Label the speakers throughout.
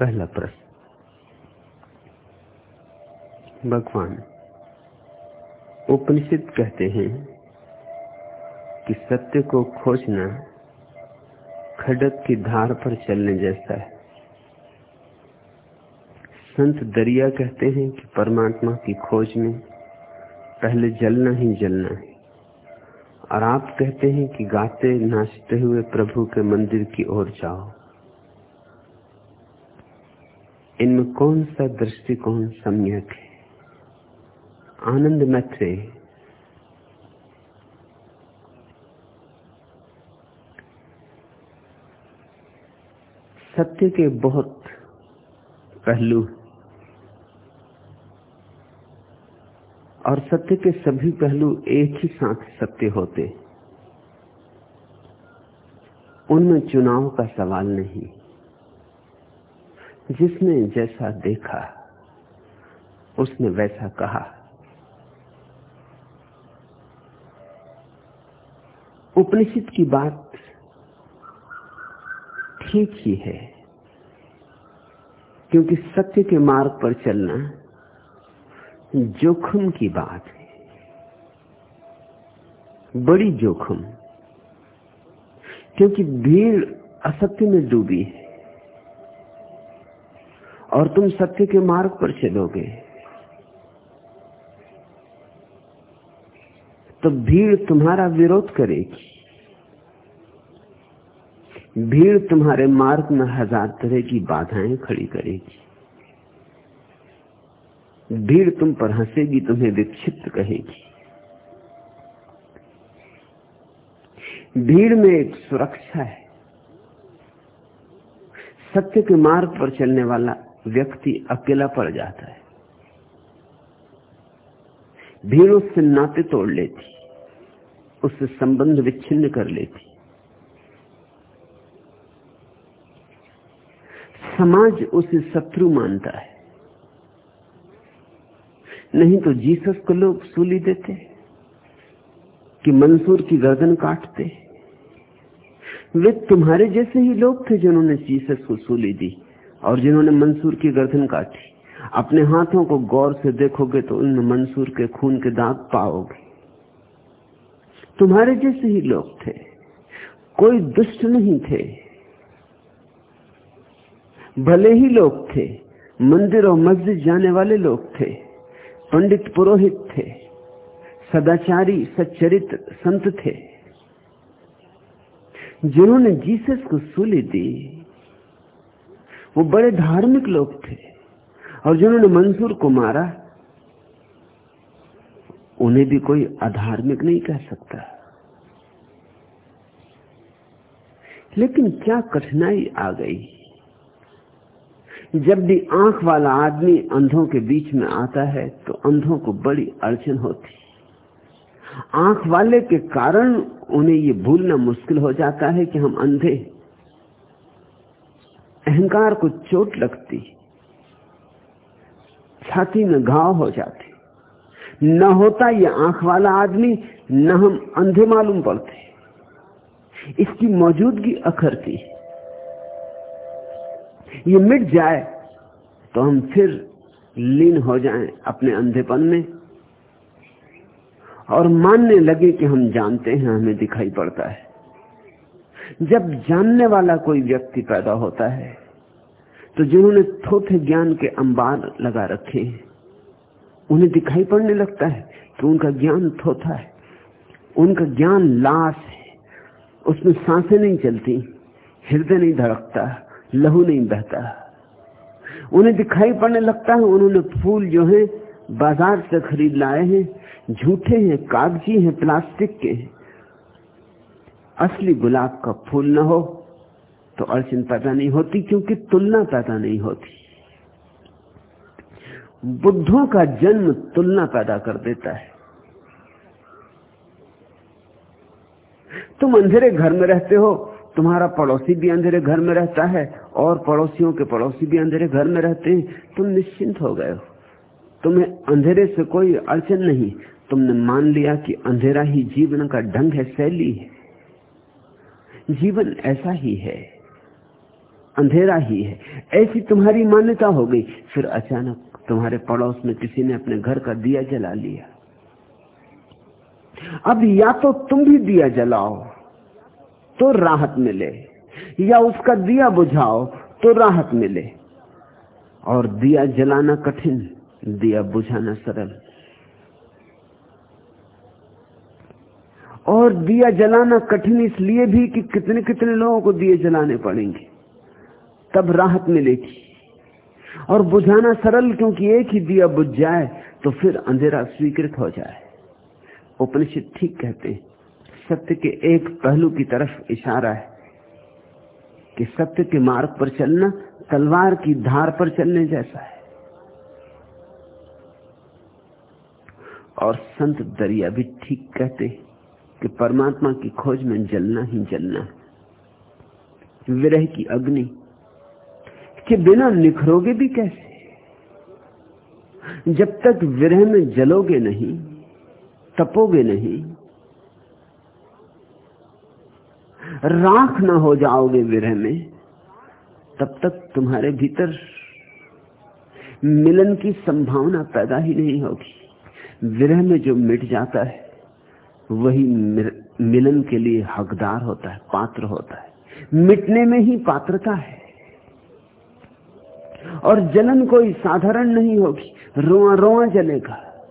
Speaker 1: पहला प्रश्न। भगवान उपनिषद कहते हैं कि सत्य को खोजना खडक की धार पर चलने जैसा है। संत दरिया कहते हैं कि परमात्मा की खोज में पहले जलना ही जलना है। और आप कहते हैं कि गाते नाचते हुए प्रभु के मंदिर की ओर जाओ। इनमें कौन सा दृष्टिकोण सम्यक है? आनंद मैत्रे सत्य के बहुत पहलू और सत्य के सभी पहलू एक ही साथ सत्य होते उनमें चुनाव का सवाल नहीं। जिसने जैसा देखा, उसने वैसा कहा। उपनिषद की बात ठीक ही है, क्योंकि सत्य के मार्ग पर चलना जोखिम की बात है। बड़ी जोखिम, क्योंकि भीड़ असत्य में डूबी है। और तुम सत्य के मार्ग पर चलोगे। तो भीड़ तुम्हारा विरोध करेगी। भीड़ तुम्हारे मार्ग में हज़ार तरह की बाधाएँ खड़ी करेगी। भीड़ तुम पर हंसेगी, तुम्हें विक्षिप्त कहेगी। भीड़ में एक सुरक्षा है। सत्य के मार्ग पर चलने वाला व्यक्ति अकेला पड़ जाता है। भीड़ उससे नाते तोड़ लेती, उससे संबंध विच्छिन्न कर लेती। समाज उसे शत्रु मानता है। नहीं तो जीसस को लोग सूली देते, कि मंसूर की गर्दन काटते। वे तुम्हारे जैसे ही लोग थे जिन्होंने जीसस को सूली दी। और जिन्होंने मंसूर की गर्दन काटी, अपने हाथों को गौर से देखोगे तो उनमें मंसूर के खून के दाग पाओगे। तुम्हारे जैसे ही लोग थे, कोई दुष्ट नहीं थे। भले ही लोग थे, मंदिर और मस्जिद जाने वाले लोग थे, पंडित पुरोहित थे, सदाचारी सच्चरित संत थे, जिन्होंने जीसस को सूली दी वो बड़े धार्मिक लोग थे। और जिन्होंने मंसूर को मारा, उन्हें भी कोई अधार्मिक नहीं कह सकता। लेकिन क्या कठिनाई आ गई? जब भी आँख वाला आदमी अंधों के बीच में आता है तो अंधों को बड़ी अड़चन होती। आँख वाले के कारण उन्हें ये भूलना मुश्किल हो जाता है कि हम अंधे अहंकार को चोट लगती छाती में घाव हो जाते न होता ये आँख वाला आदमी, न हम अंधे मालूम पड़ते इसकी मौजूदगी अखरती ये मिट जाए तो हम फिर लीन हो जाएँ अपने अंधेपन में और मानने लगे कि हम जानते हैं, हमें दिखाई पड़ता है। जब जानने वाला कोई व्यक्ति पैदा होता है तो जिन्होंने थोथे ज्ञान के अंबार लगा रखे हैं, उन्हें दिखाई पड़ने लगता है कि उनका ज्ञान थोथा है, उनका ज्ञान लाश है, उसमें साँसें नहीं चलती, हृदय नहीं धड़कता, लहू नहीं बहता। उन्हें दिखाई पड़ने लगता है, उन्होंने फूल जो है बाज़ार से खरीद लाए हैं, झूठे हैं, कागज़ी हैं, प्लास्टिक के हैं। असली गुलाब का फूल न हो तो अड़चन पैदा नहीं होती, क्योंकि तुलना पैदा नहीं होती। बुद्धों का जन्म तुलना पैदा कर देता है। तुम अंधेरे घर में रहते हो, तुम्हारा पड़ोसी भी अंधेरे घर में रहता है, और पड़ोसियों के पड़ोसी भी अंधेरे घर में रहते हैं। तुम निश्चिंत हो गए हो। तुम्हें अंधेरे से कोई अड़चन नहीं। तुमने मान लिया कि अंधेरा ही जीवन का ढंग है, शैली है। जीवन ऐसा ही है। अंधेरा ही है। ऐसी तुम्हारी मान्यता हो गई। फिर अचानक तुम्हारे पड़ोस में किसी ने अपने घर का दिया जला लिया। अब या तो तुम भी दिया जलाओ तो राहत मिले। या उसका दिया बुझाओ तो राहत मिले। और दिया जलाना कठिन, दिया बुझाना सरल। और दिया जलाना कठिन इसलिए भी कि कितने कितने लोगों को दिए जलाने पड़ेंगे। तब राहत मिलेगी। और बुझाना सरल क्योंकि एक ही दिया बुझ जाए तो फिर अंधेरा स्वीकृत हो जाए। उपनिषद ठीक कहते हैं, सत्य के एक पहलू की तरफ़ इशारा है कि सत्य के मार्ग पर चलना तलवार की धार पर चलने जैसा है। और संत दरिया भी ठीक कहते हैं कि परमात्मा की खोज में जलना ही जलना विरह की अग्नि। के बिना निखरोगे भी कैसे? जब तक विरह में जलोगे नहीं, तपोगे नहीं, राख ना हो जाओगे विरह में, तब तक तुम्हारे भीतर मिलन की संभावना पैदा ही नहीं होगी। विरह में जो मिट जाता है वही मिलन के लिए हकदार होता है, पात्र होता है। मिटने में ही पात्रता है। और जलन कोई साधारण नहीं होगी। रोआ रोआ जलेगा।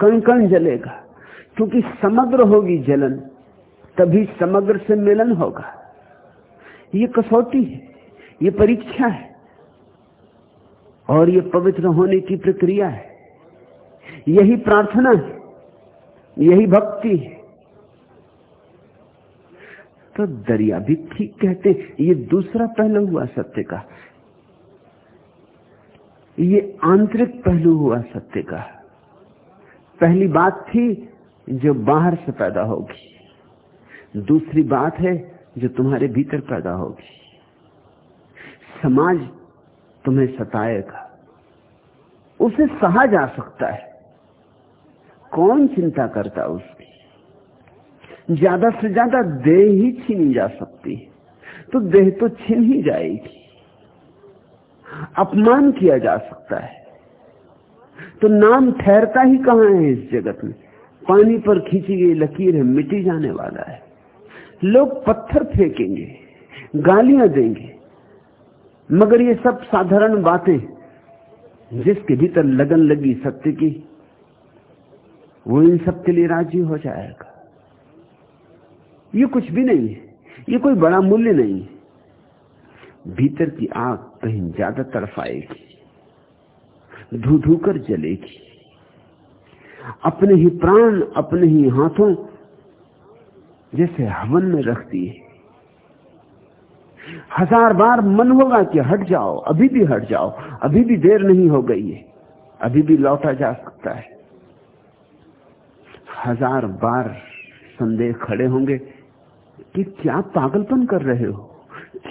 Speaker 1: कण कण जलेगा। क्योंकि समग्र होगी जलन, तभी समग्र से मिलन होगा। ये कसौटी है, ये परीक्षा है। और ये पवित्र होने की प्रक्रिया है। यही प्रार्थना है। यही भक्ति है। तो दरिया भी ठीक कहते ये दूसरा पहलू हुआ सत्य का। ये आंतरिक पहलू हुआ सत्य का। पहली बात थी जो बाहर से पैदा होगी। दूसरी बात है जो तुम्हारे भीतर पैदा होगी। समाज तुम्हें सताएगा। उसे सहा जा सकता है। कौन चिंता करता उसकी? ज़्यादा से ज़्यादा देह ही छीनी जा सकती है। तो देह तो छीन ही जाएगी। अपमान किया जा सकता है। तो नाम ठहरता ही कहाँ है इस जगत में? पानी पर खींची गई लकीर है, मिटी जाने वाला है। लोग पत्थर फेंकेंगे, गालियाँ देंगे। मगर ये सब साधारण बातें जिसके भीतर लगन लगी सत्य की। वो इन सब के लिए राज़ी हो जाएगा। ये कुछ भी नहीं है। ये कोई बड़ा मूल्य नहीं है। भीतर की आग कहीं ज़्यादा तरफ़ आएगी धू धू कर जलेगी। अपने ही प्राण, अपने ही हाथों जैसे हवन में रखती है हज़ार बार मन होगा कि हट जाओ, अभी भी हट जाओ, अभी भी देर नहीं हो गई है, अभी भी लौटा जा सकता है। हज़ार बार संदेह खड़े होंगे कि क्या पागलपन कर रहे हो?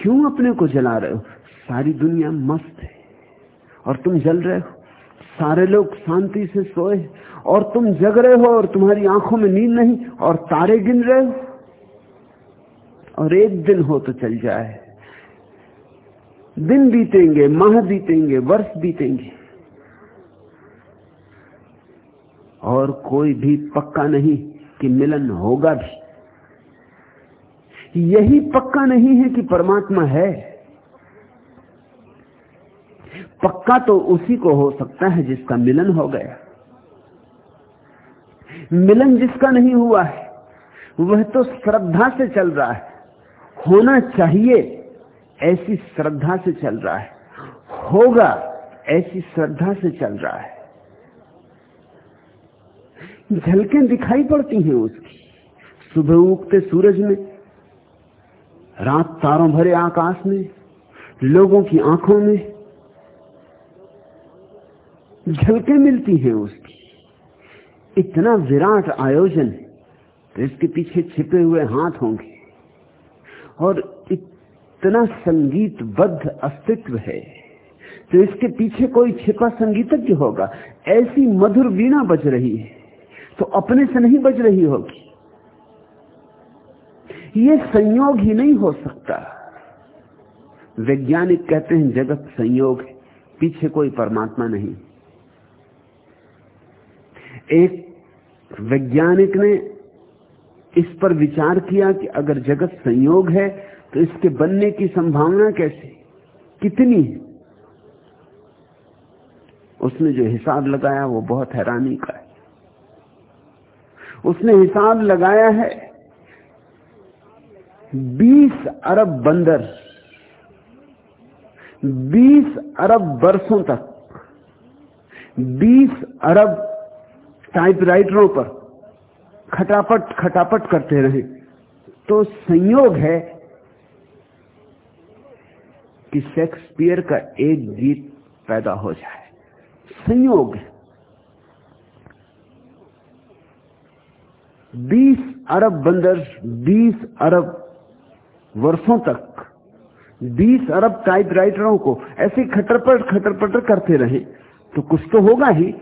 Speaker 1: क्यों अपने को जला रहे हो? सारी दुनिया मस्त है। और तुम जल रहे हो? सारे लोग शांति से सोए और तुम जग रहे हो और तुम्हारी आँखों में नींद नहीं, और तारे गिन रहे हो? और एक दिन हो तो चल जाए। दिन बीतेंगे, माह बीतेंगे, वर्ष बीतेंगे। और कोई भी पक्का नहीं कि मिलन होगा भी। यही पक्का नहीं है कि परमात्मा है। पक्का तो उसी को हो सकता है जिसका मिलन हो गया। मिलन जिसका नहीं हुआ है, वह तो श्रद्धा से चल रहा है। होना चाहिए ऐसी श्रद्धा से चल रहा है। होगा ऐसी श्रद्धा से चल रहा है। झलकें दिखाई पड़ती हैं उसकी। सुबह उगते सूरज में, रात तारों भरे आकाश में, लोगों की आँखों में झलकें मिलती हैं उसकी। इतना विराट आयोजन तो इसके पीछे छिपे हुए हाथ होंगे। और इतना संगीतबद्ध अस्तित्व है तो इसके पीछे कोई छिपा संगीतज्ञ होगा। ऐसी मधुर वीणा बज रही है। तो अपने से नहीं बज रही होगी। ये संयोग ही नहीं हो सकता। वैज्ञानिक कहते हैं, जगत संयोग है, पीछे कोई परमात्मा नहीं। एक वैज्ञानिक ने इस पर विचार किया कि अगर जगत संयोग है तो इसके बनने की संभावना कैसे? कितनी है? उसने जो हिसाब लगाया, वो बहुत हैरानी का है। उसने हिसाब लगाया है 20 अरब बंदर 20 अरब वर्षों तक 20 अरब टाइपराइटरों पर खटापट खटापट करते रहे। तो संयोग है कि शेक्सपियर का एक गीत पैदा हो जाए। संयोग है। बीस अरब बंदर बीस अरब वर्षों तक, बीस अरब टाइपराइटरों को ऐसे खटरपट खटरपटर करते रहे तो कुछ तो होगा ही।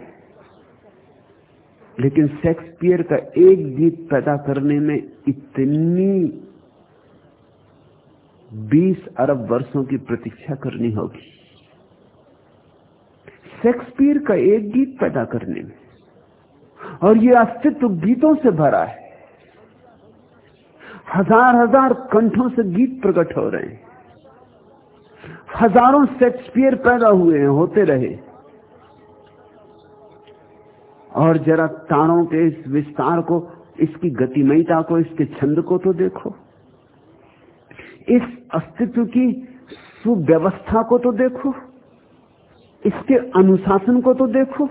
Speaker 1: लेकिन शेक्सपियर का एक गीत पैदा करने में इतनी बीस अरब वर्षों की प्रतीक्षा करनी होगी। शेक्सपियर का एक गीत पैदा करने में और ये अस्तित्व गीतों से भरा है। हज़ार हज़ार कंठों से गीत प्रकट हो रहे हैं। हज़ारों शेक्सपियर पैदा हुए हैं, होते रहे। और जरा तारों के इस विस्तार को, इसकी गतिमयता को, इसके छंद को तो देखो। इस अस्तित्व की सुव्यवस्था को तो देखो। इसके अनुशासन को तो देखो।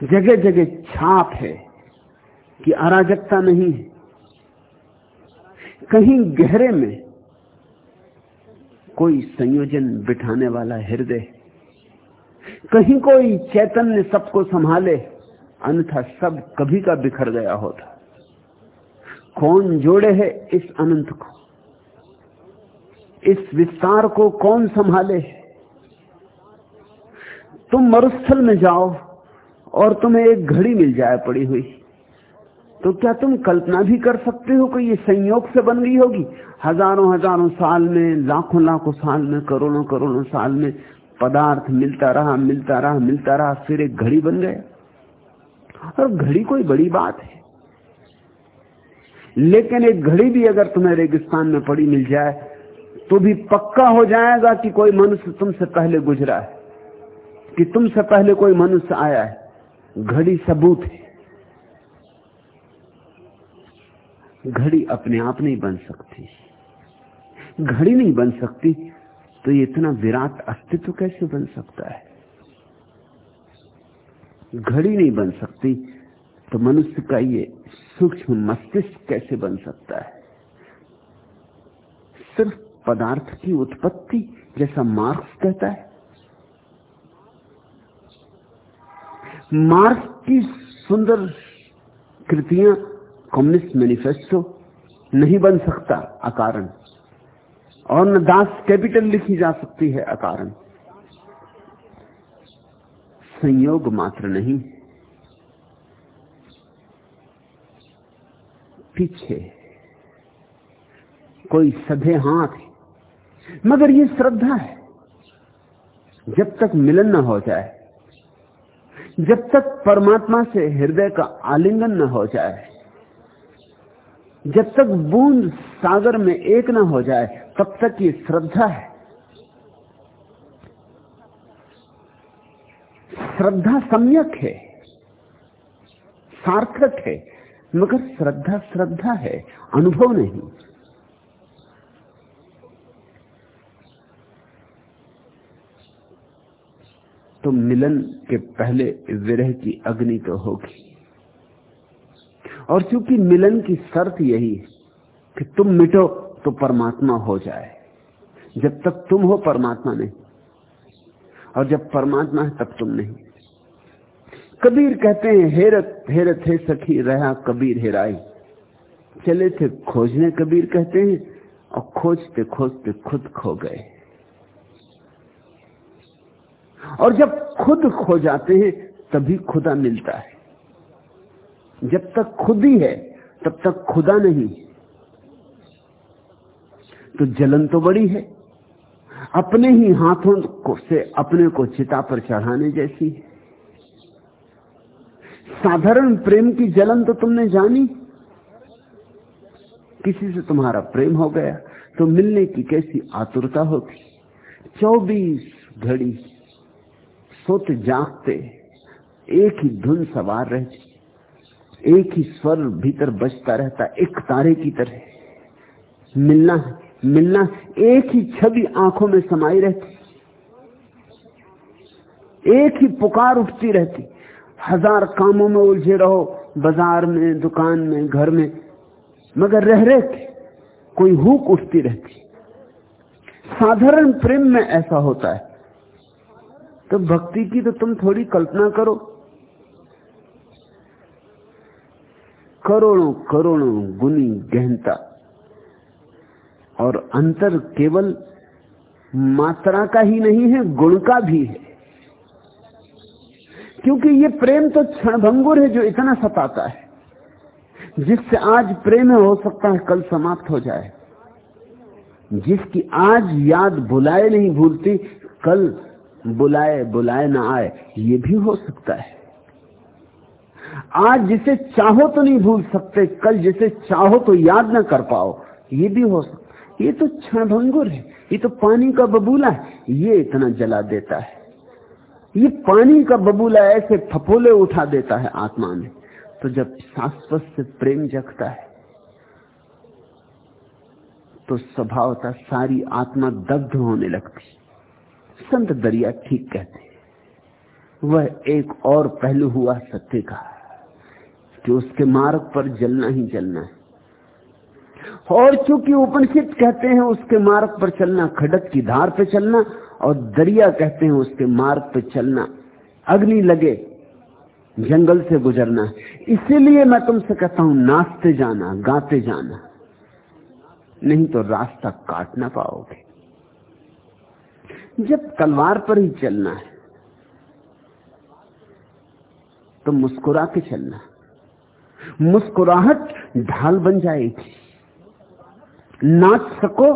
Speaker 1: जगह जगह छाप है कि अराजकता नहीं है। कहीं गहरे में कोई संयोजन बिठाने वाला हृदय, कहीं कोई चैतन्य सबको संभाले, अन्यथा सब कभी का बिखर गया होता। कौन जोड़े है इस अनंत को? इस विस्तार को कौन संभाले? तुम मरुस्थल में जाओ और तुम्हें एक घड़ी मिल जाए पड़ी हुई। तो क्या तुम कल्पना भी कर सकते हो कि ये संयोग से बन गई होगी? हज़ारों हज़ारों साल में, लाखों लाखों साल में, करोड़ों करोड़ों साल में पदार्थ मिलता रहा मिलता रहा मिलता रहा, फिर एक घड़ी बन गया और घड़ी कोई बड़ी बात है। लेकिन एक घड़ी भी अगर तुम्हें रेगिस्तान में पड़ी मिल जाए तो भी पक्का हो जाएगा कि कोई मनुष्य तुमसे पहले गुजरा है, कि तुमसे पहले कोई मनुष्य आया है। घड़ी सबूत है। घड़ी अपने आप नहीं बन सकती। घड़ी नहीं बन सकती तो ये इतना विराट अस्तित्व कैसे बन सकता है? घड़ी नहीं बन सकती तो मनुष्य का ये सूक्ष्म मस्तिष्क कैसे बन सकता है? सिर्फ़ पदार्थ की उत्पत्ति जैसा मार्क्स कहता है। मार्क्स की सुंदर कृतियाँ कम्युनिस्ट मैनिफेस्टो नहीं बन सकता अकारण। और न दास कैपिटल लिखी जा सकती है अकारण। संयोग मात्र नहीं। पीछे। कोई सधे हाथ है। मगर ये श्रद्धा है। जब तक मिलन न हो जाए जब तक परमात्मा से हृदय का आलिंगन न हो जाए, जब तक बूंद सागर में एक न हो जाए, तब तक ये श्रद्धा है। श्रद्धा सम्यक है, सार्थक है, मगर श्रद्धा श्रद्धा है, अनुभव नहीं। तो मिलन के पहले विरह की अग्नि तो होगी। और चूँकि मिलन की शर्त यही है कि तुम मिटो तो परमात्मा हो जाए। जब तक तुम हो, परमात्मा नहीं। और जब परमात्मा है, तब तुम नहीं। कबीर कहते हैं हेरत हेरत है सखी, रहा कबीर हेराई चले थे खोजने, कबीर कहते हैं, और खोजते खोजते खुद खो गए। और जब खुद खो जाते हैं, तभी खुदा मिलता है। जब तक खुद ही है तब तक खुदा नहीं तो जलन तो बड़ी है। अपने ही हाथों को से अपने को चिता पर चढ़ाने जैसी है। साधारण प्रेम की जलन तो तुमने जानी। किसी से तुम्हारा प्रेम हो गया तो मिलने की कैसी आतुरता होगी? चौबीस घड़ी सोते जागते, एक ही धुन सवार रहती, एक ही स्वर भीतर बजता रहता, एक तारे की तरह। मिलना मिलना एक ही छवि आँखों में समाई रहती, एक ही पुकार उठती रहती। हज़ार कामों में उलझे रहो, बाज़ार में, दुकान में, घर में, मगर रह रहे थे कोई हुक उठती रहती। साधारण प्रेम में ऐसा होता है तो भक्ति की तो तुम थोड़ी कल्पना करो। करोड़ों करोड़ों गुनी गहनता। और अंतर केवल मात्रा का ही नहीं है, गुण का भी है। क्योंकि ये प्रेम तो क्षणभंगुर है जो इतना सताता है। जिससे आज प्रेम हो सकता है, कल समाप्त हो जाए। जिसकी आज याद भुलाए नहीं, भूलती, कल बुलाए बुलाए ना आए, ये भी हो सकता है। आज जिसे चाहो तो नहीं भूल सकते, कल जिसे चाहो तो याद ना कर पाओ, ये भी हो सकता ये तो क्षणभंगुर है, ये तो पानी का बबूला है, ये इतना जला देता है। ये पानी का बबूला ऐसे फपोले उठा देता है आत्मा में तो जब शाश्वत से प्रेम जगता है तो स्वभावता सारी आत्मा दग्ध होने लगती संत दरिया ठीक कहते वह एक और पहलू हुआ सत्य का, कि उसके मार्ग पर जलना ही जलना है। और चूँकि उपनिषद कहते हैं उसके मार्ग पर चलना खडक की धार पे चलना, और दरिया कहते हैं उसके मार्ग पर चलना अग्नि लगे, जंगल से गुजरना। इसीलिए मैं तुमसे कहता हूँ, नाचते जाना, गाते जाना, नहीं तो रास्ता काट ना पाओगे। जब तलवार पर ही चलना है तो मुस्कुरा के चलना। मुस्कुराहट ढाल बन जाएगी। नाच सको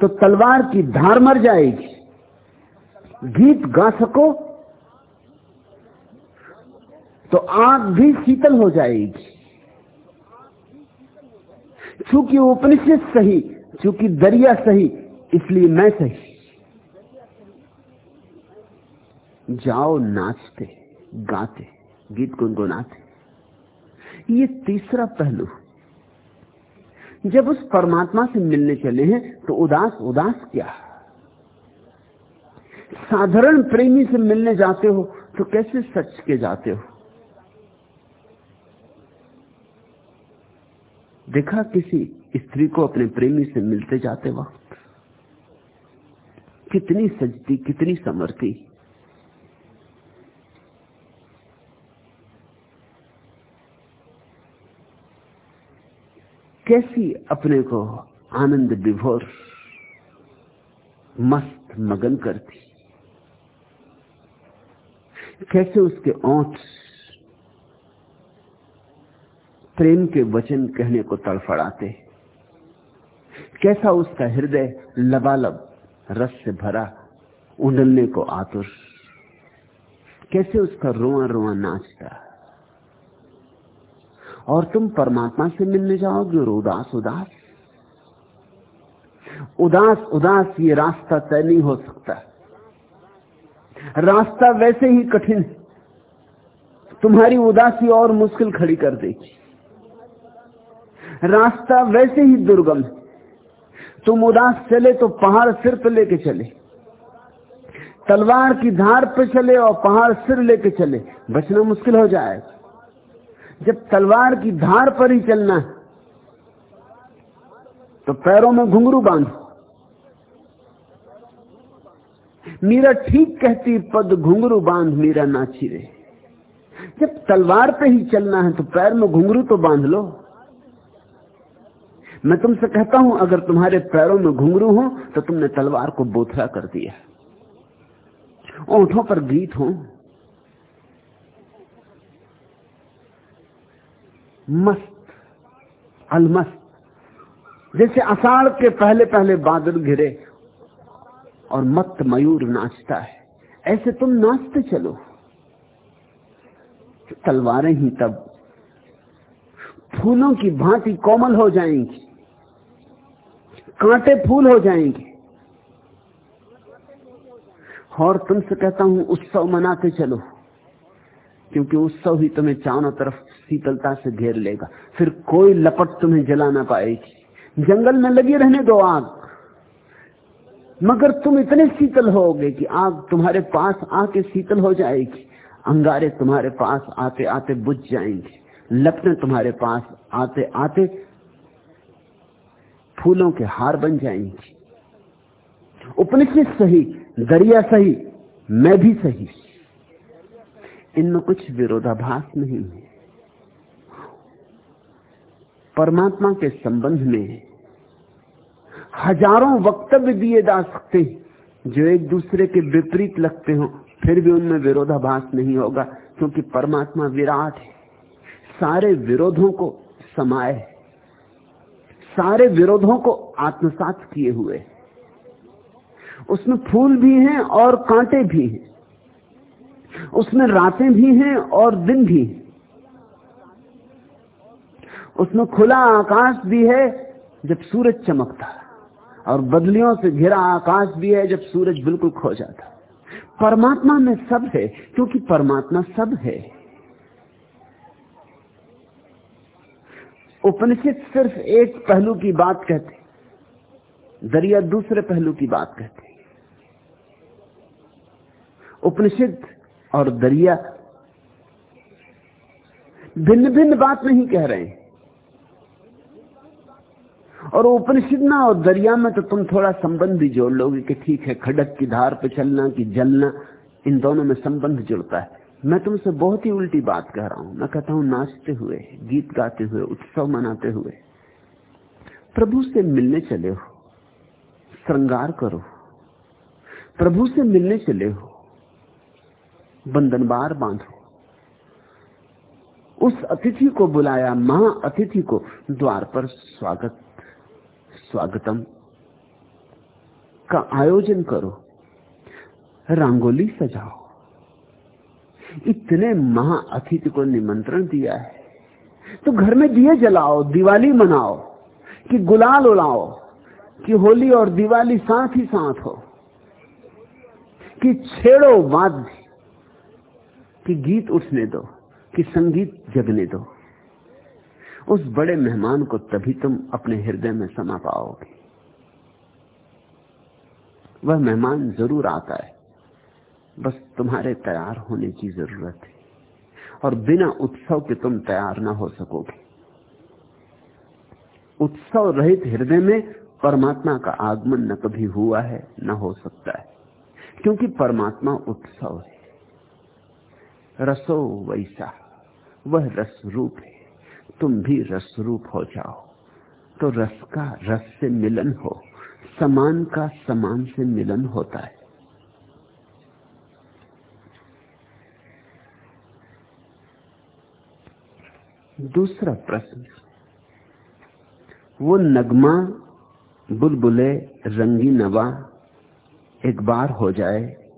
Speaker 1: तो तलवार की धार मर जाएगी। गीत गा सको तो आग भी शीतल हो जाएगी। चूँकि उपनिषद सही, चूँकि दरिया सही, इसलिए मैं सही। जाओ, नाचते, गाते, गीत गुनगुनाते। ये तीसरा पहलू जब उस परमात्मा से मिलने चले हैं तो उदास उदास क्या साधारण प्रेमी से मिलने जाते हो तो कैसे सच के जाते हो? देखा किसी स्त्री को अपने प्रेमी से मिलते जाते वक्त? कितनी सजती, कितनी समर्थी। कैसी अपने को आनंद विभोर, मस्त मगन करती? कैसे उसके ओठ प्रेम के वचन कहने को तड़फड़ाते? कैसा उसका हृदय लबालब, रस से भरा, उंडलने को आतुर? कैसे उसका रोआ रोआ नाचता? और तुम परमात्मा से मिलने जाओगे और उदास उदास। उदास उदास ये रास्ता तय नहीं हो सकता। रास्ता वैसे ही कठिन। तुम्हारी उदासी और मुश्किल खड़ी कर देगी। रास्ता वैसे ही दुर्गम। तुम उदास चले तो पहाड़ सिर पर लेके चले। तलवार की धार पर चले और पहाड़ सिर लेके चले। बचना मुश्किल हो जाएगा। जब तलवार की धार पर ही चलना है तो पैरों में घुंघरू बांधो। मीरा ठीक कहती, पद घुंघरू बाँध, मीरा नाची रे जब तलवार पे ही चलना है तो पैर में घुंघरू तो बाँध लो। मैं तुमसे कहता हूँ, अगर तुम्हारे पैरों में घुंघरू हो तो तुमने तलवार को बोथरा कर दिया ओठों पर गीत हो मस्त, अलमस्त। जैसे अषाढ़ के पहले पहले बादल घिरे और मत मयूर नाचता है। ऐसे तुम नाचते चलो। तलवारें ही तब, फूलों की भांति कोमल हो जाएँगी। कांटे फूल हो जाएँगे। और तुमसे कहता हूँ, उत्सव मनाते चलो। क्योंकि उत्सव ही तुम्हें चारों तरफ़ शीतलता से घेर लेगा। फिर कोई लपट तुम्हें जला ना पाएगी। जंगल में लगी रहने दो आग। मगर तुम इतने शीतल होगे कि आग तुम्हारे पास आके शीतल हो जाएगी। अंगारे तुम्हारे पास आते आते बुझ जाएँगे। लपटें तुम्हारे पास आते आते फूलों के हार बन जाएँगी। उपनिषद सही, दरिया सही, मैं भी सही। इनमें कुछ विरोधाभास नहीं है। परमात्मा के संबंध में हज़ारों वक्तव्य दिए जा सकते हैं, जो एक दूसरे के विपरीत लगते हो, फिर भी उनमें विरोधाभास नहीं होगा, क्योंकि परमात्मा विराट है। सारे विरोधों को समाये सारे विरोधों को आत्मसात किए हुए उसमें फूल भी हैं और कांटे भी हैं। उसमें रातें भी हैं और दिन भी उसमें खुला आकाश भी है जब सूरज चमकता और बदलियों से घिरा आकाश भी है जब सूरज बिल्कुल खो जाता परमात्मा में सब है, क्योंकि परमात्मा सब है। उपनिषद सिर्फ़ एक पहलू की बात कहते दरिया दूसरे पहलू की बात कहते उपनिषद और दरिया। भिन्न भिन्न बात नहीं कह रहे हैं। और उपनिषद ना, और दरिया में तो तुम थोड़ा संबंध भी जोड़ लोगे कि ठीक है, खडक की धार पे चलना, कि जलना, इन दोनों में संबंध जुड़ता है। मैं तुमसे बहुत ही उल्टी बात कह रहा हूँ। मैं कहता हूँ, नाचते हुए, गीत गाते हुए, उत्सव मनाते हुए, प्रभु से मिलने चले हो, श्रृंगार करो। प्रभु से मिलने चले हो बंधनबार बांधो उस अतिथि को बुलाया, महा अतिथि को, द्वार पर स्वागत, स्वागतम का आयोजन करो। रंगोली सजाओ। इतने महा अतिथि को निमंत्रण दिया है। तो घर में दिए जलाओ, दिवाली मनाओ, कि गुलाल उड़ाओ, कि होली और दिवाली साथ ही साथ हो, कि छेड़ो वाद्य कि गीत उठने दो, कि संगीत जगने दो। उस बड़े मेहमान को तभी तुम अपने हृदय में समा पाओगे। वह मेहमान ज़रूर आता है। बस तुम्हारे तैयार होने की ज़रूरत है और बिना उत्सव के तुम तैयार ना हो सकोगे। उत्सव रहित हृदय में परमात्मा का आगमन न कभी हुआ है, न हो सकता है, क्योंकि परमात्मा उत्सव है। रसो वैसा, वह रस रूप है। तुम भी रस रूप हो जाओ। तो रस का रस से मिलन हो, समान का समान से मिलन होता है। दूसरा प्रश्न, वो नगमा, बुलबुले, रंगी नवा एक बार हो जाए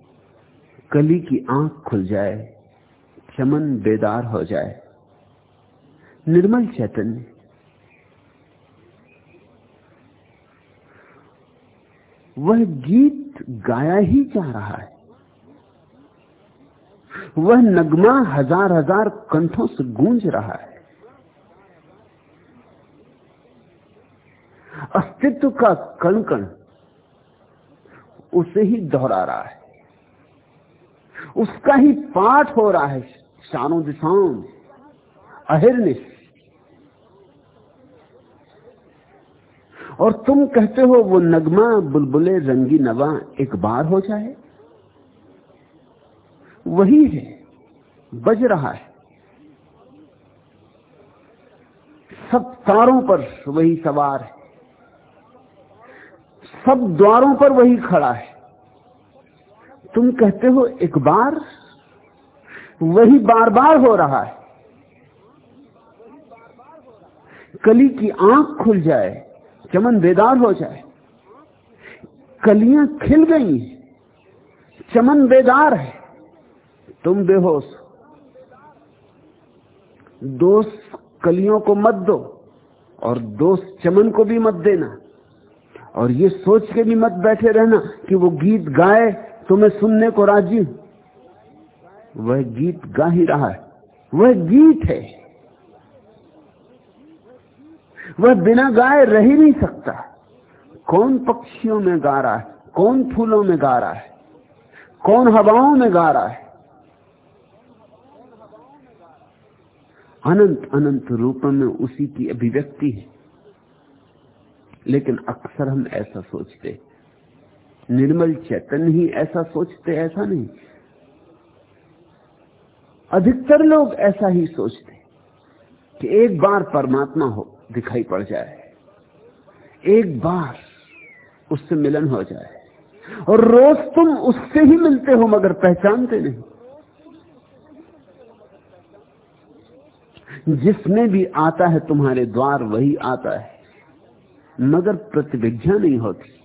Speaker 1: कली की आँख खुल जाए चमन बेदार हो जाए। निर्मल चैतन्य वह गीत गाया ही जा रहा है। वह नगमा हज़ार हज़ार कंठों से गूंज रहा है। अस्तित्व का कण कण उसे ही दोहरा रहा है। उसका ही पाठ हो रहा है। चारों दिशाओं में अहिर्निश। और तुम कहते हो, वो नगमा बुलबुले रंगी नवा एक बार हो जाए। वही है, बज रहा है। सब तारों पर वही सवार है। सब द्वारों पर वही खड़ा है। तुम कहते हो, एक बार वही बार बार हो रहा है। कली की आँख खुल जाए, चमन बेदार हो जाए। कलियाँ खिल गई, चमन बेदार है। तुम बेहोश दोष कलियों को मत दो और दोष चमन को भी मत देना। और ये सोच के भी मत बैठे रहना कि वो गीत गाए तो मैं सुनने को राज़ी हूँ। वह गीत गा ही रहा है। वह गीत है। वह बिना गाए रह ही नहीं सकता। कौन पक्षियों में गा रहा है? कौन फूलों में गा रहा है? कौन हवाओं में गा रहा है? अनंत अनंत रूप में उसी की अभिव्यक्ति है। लेकिन अक्सर हम ऐसा सोचते निर्मल चैतन्य ही ऐसा सोचते ऐसा नहीं। अधिकतर लोग ऐसा ही सोचते कि एक बार परमात्मा हो, दिखाई पड़ जाए। एक बार उससे मिलन हो जाए। और रोज तुम उससे ही मिलते हो, मगर पहचानते नहीं। जिसमें भी आता है, तुम्हारे द्वार वही आता है। मगर प्रतिविज्ञा नहीं होती।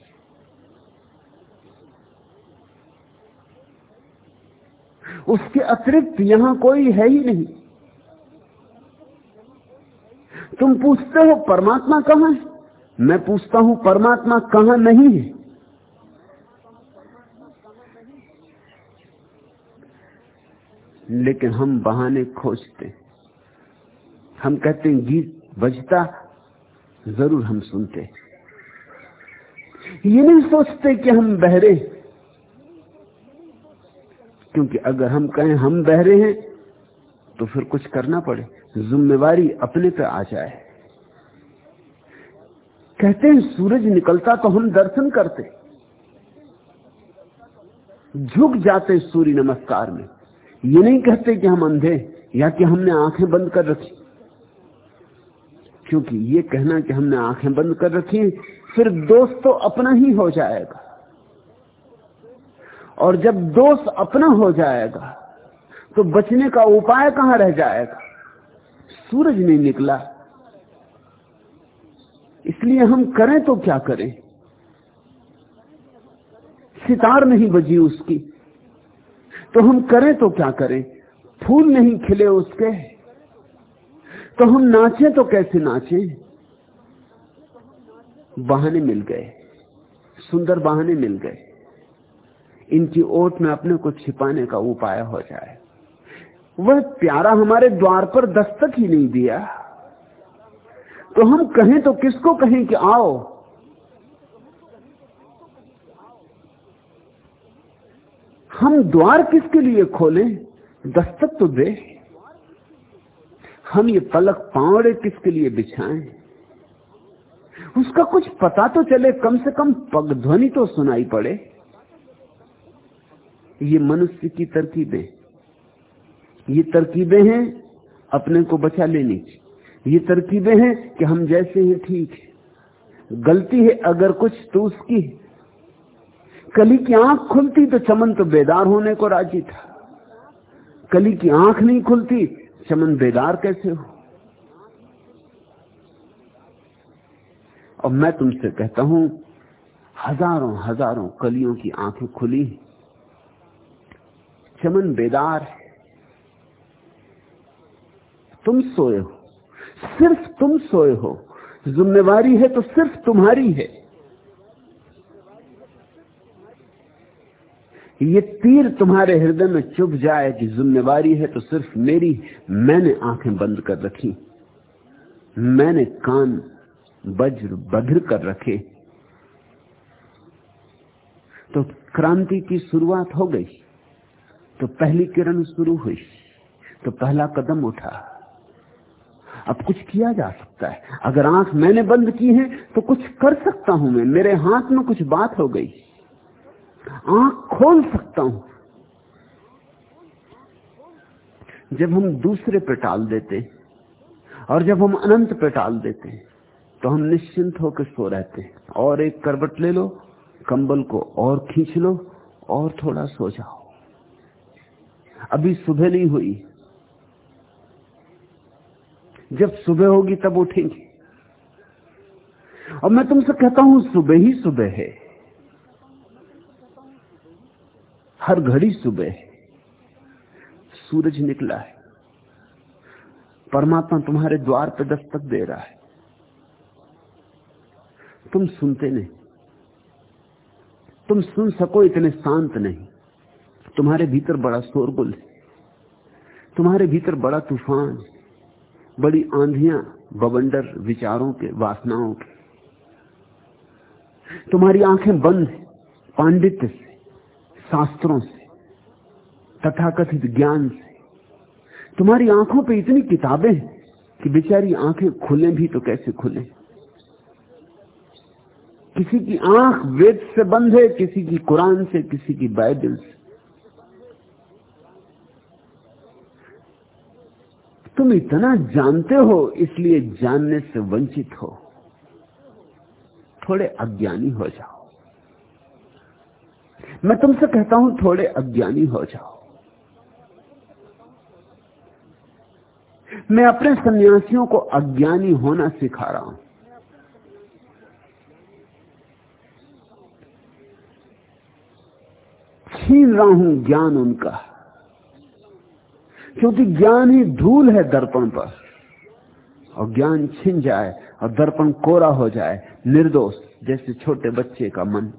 Speaker 1: उसके अतिरिक्त यहाँ कोई है ही नहीं। तुम पूछते हो, परमात्मा कहाँ है? मैं पूछता हूँ, परमात्मा कहाँ नहीं है? लेकिन हम बहाने खोजते हम कहते हैं, गीत बजता ज़रूर हम सुनते ये नहीं सोचते कि हम बहरे क्योंकि अगर हम कहें हम बहरे हैं तो फिर कुछ करना पड़े। जिम्मेवारी अपने पे आ जाए। कहते हैं, सूरज निकलता तो हम दर्शन करते। झुक जाते सूर्य नमस्कार में। ये नहीं कहते कि हम अंधे, या कि हमने आँखें बंद कर रखी। क्योंकि ये कहना कि हमने आँखें बंद कर रखी फिर दोस्त तो अपना ही हो जाएगा। और जब दोष अपना हो जाएगा तो बचने का उपाय कहाँ रह जाएगा? सूरज नहीं निकला। इसलिए हम करें तो क्या करें? सितार नहीं बजी उसकी। तो हम करें तो क्या करें? फूल नहीं खिले उसके। तो हम नाचे तो कैसे नाचे? बहाने मिल गए। सुंदर बहाने मिल गए। इनकी ओट में अपने को छिपाने का उपाय हो जाए। वह प्यारा हमारे द्वार पर दस्तक ही नहीं दिया। तो हम कहें तो किसको कहें कि आओ। हम द्वार किसके लिए खोलें? दस्तक तो दे। हम ये पलक पावड़े किसके लिए बिछाएँ? उसका कुछ पता तो चले, कम से कम पग ध्वनि तो सुनाई पड़े। ये मनुष्य की तरकीबें ये तरकीबें हैं अपने को बचा लेने की। ये तरकीबें हैं कि हम जैसे हैं ठीक है। गलती है अगर कुछ तो उसकी कली की आँख खुलती तो चमन तो बेदार होने को राज़ी था। कली की आँख नहीं खुलती, चमन बेदार कैसे हो? और मैं तुमसे कहता हूँ, हज़ारों हज़ारों कलियों की आँखें खुली चमन बेदार है। तुम सोए हो। सिर्फ़ तुम सोए हो। जिम्मेवारी है तो सिर्फ़ तुम्हारी है। ये तीर तुम्हारे हृदय में चुभ जाए कि जिम्मेवारी है तो सिर्फ़ मेरी मैंने आँखें बंद कर रखी। मैंने कान वज्र बधिर कर रखे। तो क्रांति की शुरुआत हो गई। तो पहली किरण शुरू हुई तो पहला कदम उठा। अब कुछ किया जा सकता है। अगर आँख मैंने बंद की है तो कुछ कर सकता हूँ मैं। मेरे हाथ में कुछ बात हो गई। आँख खोल सकता हूँ। जब हम दूसरे पे टाल देते और जब हम अनंत पे टाल देते तो हम निश्चिंत होकर सो रहते। और एक करवट ले लो, कंबल को और खींच लो और थोड़ा सो जाओ। अभी सुबह नहीं हुई। जब सुबह होगी तब उठेंगे। और मैं तुमसे कहता हूँ, सुबह ही सुबह है। हर घड़ी सुबह है। सूरज निकला है। परमात्मा तुम्हारे द्वार पर दस्तक दे रहा है। तुम सुनते नहीं। तुम सुन सको इतने शांत नहीं। तुम्हारे भीतर बड़ा शोरगुल है। तुम्हारे भीतर बड़ा तूफ़ान, बड़ी आंधियाँ, बवंडर विचारों के, वासनाओं के। तुम्हारी आँखें बंद है, पांडित्य से, शास्त्रों से, तथाकथित ज्ञान से। तुम्हारी आँखों पे इतनी किताबें हैं कि बेचारी आँखें खुले भी तो कैसे खुले? किसी की आँख वेद से बंद है, किसी की कुरान से, किसी की बाइबल से। तुम इतना जानते हो, इसलिए जानने से वंचित हो। थोड़े अज्ञानी हो जाओ। मैं तुमसे कहता हूँ, थोड़े अज्ञानी हो जाओ। मैं अपने सन्यासियों को अज्ञानी होना सिखा रहा हूँ। छीन रहा हूँ ज्ञान उनका। क्योंकि ज्ञान ही धूल है दर्पण पर। और ज्ञान छिन जाए, और दर्पण कोरा हो जाए, निर्दोष, जैसे छोटे बच्चे का मन।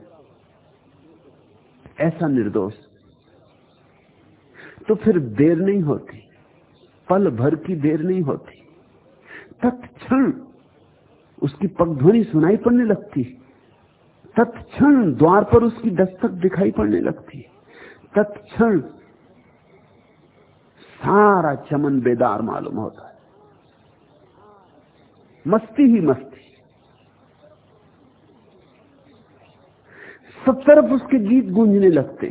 Speaker 1: ऐसा निर्दोष। तो फिर देर नहीं होती। पल भर की देर नहीं होती। तत्क्षण उसकी पगध्वनि सुनाई पड़ने लगती। तत्क्षण द्वार पर उसकी दस्तक दिखाई पड़ने लगती। तत्क्षण सारा चमन बेदार मालूम होता है। मस्ती ही मस्ती। सब तरफ़ उसके गीत गूंजने लगते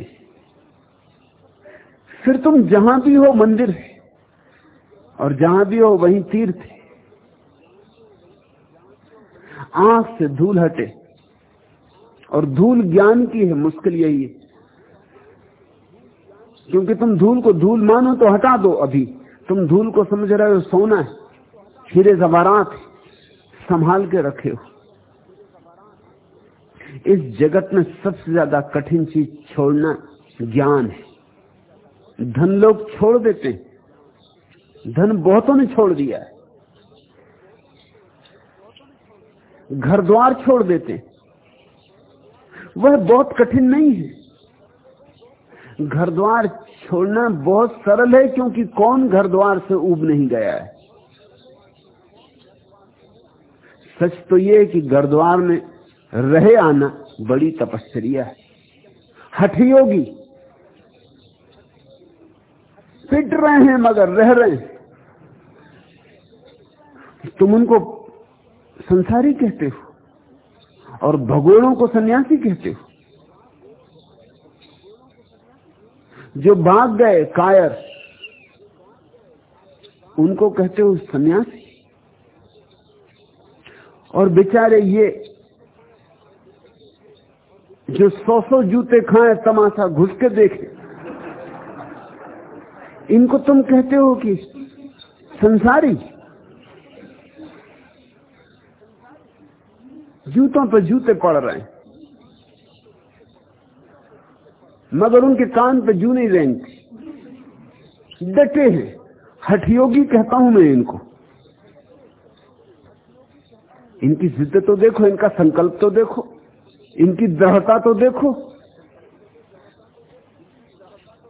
Speaker 1: फिर तुम जहाँ भी हो मंदिर है, और जहाँ भी हो वहीं तीर्थ है। आँख से धूल हटे, और धूल ज्ञान की है, मुश्किल यही है। क्योंकि तुम धूल को धूल मानो तो हटा दो अभी। तुम धूल को समझ रहे हो, सोना है, हीरे जवारात संभाल के रखे हो। इस जगत में सबसे ज़्यादा कठिन चीज़ छोड़ना ज्ञान है। धन लोग छोड़ देते हैं। धन बहुतों ने छोड़ दिया है। घर द्वार छोड़ देते हैं। वह बहुत कठिन नहीं है। घर द्वार छोड़ना बहुत सरल है क्योंकि कौन घर द्वार से उब नहीं गया है? सच तो है कि घर द्वार में रहे आना बड़ी तपस्या है। हठ योगी। पिट रहे हैं मगर रह रहे हैं। तुम उनको संसारी कहते हो और भगोड़ों को सन्यासी कहते हो। जो भाग गए, कायर, उनको कहते हो सन्यासी? और बेचारे ये जो सौ सौ जूते खाए, तमाशा घुस के देखे, इनको तुम कहते हो कि संसारी? जूतों पर जूते पड़ रहे हैं। मगर उनके कान पे जू नहीं रेंगती डटे हैं हठयोगी कहता हूँ मैं इनको। इनकी जिद्द तो देखो, इनका संकल्प तो देखो, इनकी दृढ़ता तो देखो,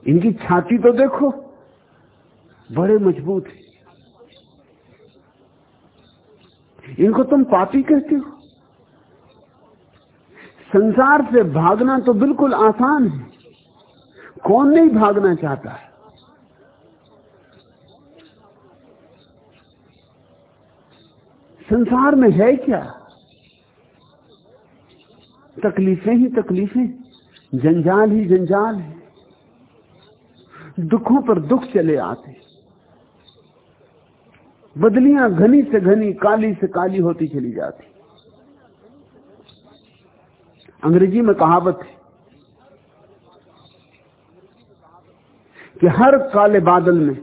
Speaker 1: इनकी छाती तो देखो। बड़े मज़बूत है। इनको तुम पापी कहते हो। संसार से भागना तो बिल्कुल आसान है। कौन नहीं भागना चाहता है? संसार में है क्या? तकलीफें ही तकलीफें, जंजाल ही जंजाल है। दुखों पर दुख चले आते बदलियाँ घनी से घनी, काली से काली होती चली जाती। अंग्रेज़ी में कहावत है कि हर काले बादल में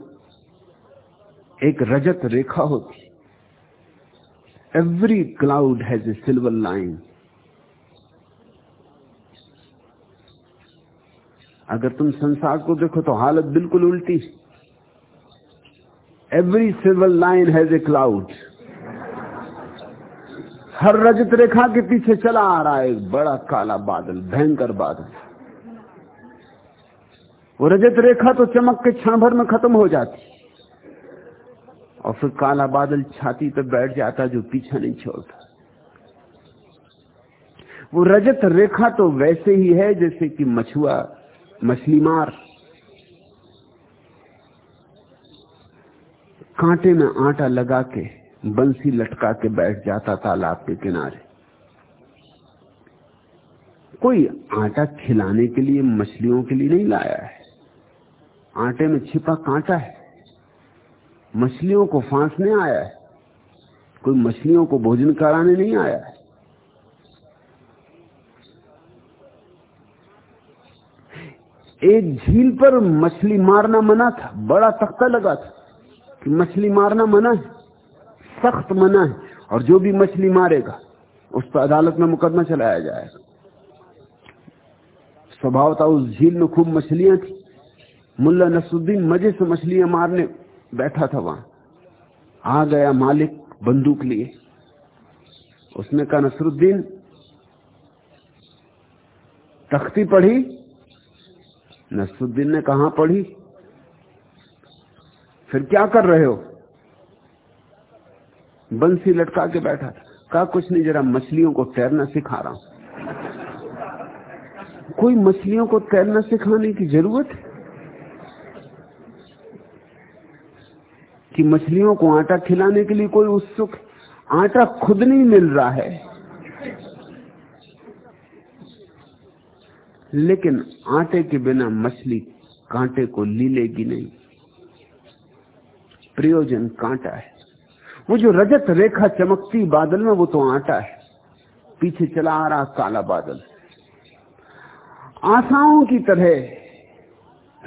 Speaker 1: एक रजत रेखा होती। Every cloud has a silver line अगर तुम संसार को देखो तो हालत बिल्कुल उल्टी। Every silver line has a cloud हर रजत रेखा के पीछे चला आ रहा है एक बड़ा काला बादल, भयंकर बादल। वो रजत रेखा तो चमक के क्षण भर में खत्म हो जाती। और फिर काला बादल छाती पे बैठ जाता जो पीछा नहीं छोड़ता। वो रजत रेखा तो वैसे ही है जैसे कि मछुआ, मछली मार। कांटे में आटा लगा के, बंसी लटका के बैठ जाता तालाब के किनारे। कोई आटा खिलाने के लिए, मछलियों के लिए नहीं लाया है। आटे में छिपा कांटा है। मछलियों को फांसने आया है। कोई मछलियों को भोजन कराने नहीं आया है। एक झील पर मछली मारना मना था। बड़ा तख्ता लगा था कि मछली मारना मना है। सख्त मना है। और जो भी मछली मारेगा, उस पर अदालत में मुकदमा चलाया जाएगा। स्वभाव था उस झील में खूब मछलियाँ थी। मुल्ला नसुद्दीन मज़े से मछलियाँ मारने बैठा था वहाँ। आ गया मालिक बंदूक लिए। उसने कहा, नसरुद्दीन, तख्ती पढ़ी? नसरुद्दीन ने कहा पढ़ी। फिर क्या कर रहे हो? बंसी लटका के बैठा कहा, कुछ नहीं, जरा मछलियों को तैरना सिखा रहा हूँ। कोई मछलियों को तैरना सिखाने की ज़रूरत है? कि मछलियों को आटा खिलाने के लिए कोई उत्सुक आटा खुद नहीं मिल रहा है। लेकिन आटे के बिना मछली कांटे को ली लेगी नहीं। प्रयोजन कांटा है। वो जो रजत रेखा चमकती बादल में, वो तो आटा है। पीछे चला आ रहा काला बादल। आशाओं की तरह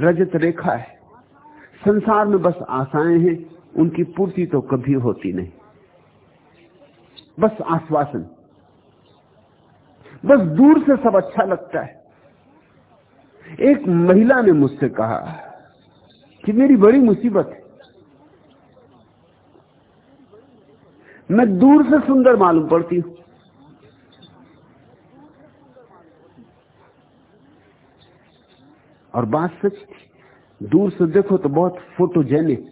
Speaker 1: रजत रेखा है। संसार में बस आशाएँ हैं। उनकी पूर्ति तो कभी होती नहीं। बस आश्वासन। बस दूर से सब अच्छा लगता है। एक महिला ने मुझसे कहा कि मेरी बड़ी मुसीबत है। मैं दूर से सुंदर मालूम पड़ती हूँ। और बात सच दूर से देखो तो बहुत फोटोजेनिक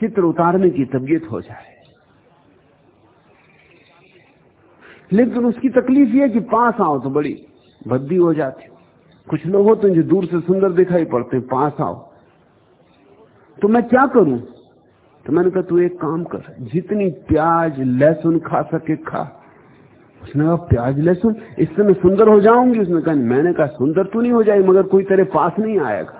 Speaker 1: चित्र उतारने की तबीयत हो जाए। लेकिन उसकी तकलीफ़ यह कि पास आओ तो बड़ी भद्दी हो जाती कुछ लोग होते हैं जो दूर से सुंदर दिखाई पड़ते हैं, पास आओ। तो मैं क्या करूँ? तो मैंने कहा, तू एक काम कर, जितनी प्याज लहसुन खा सके खा। उसने कहा, प्याज, लहसुन? इससे मैं सुंदर हो जाऊँगी। उसने कहा, मैंने कहा, सुंदर तो नहीं हो जाएगी, मगर कोई तेरे पास नहीं आएगा।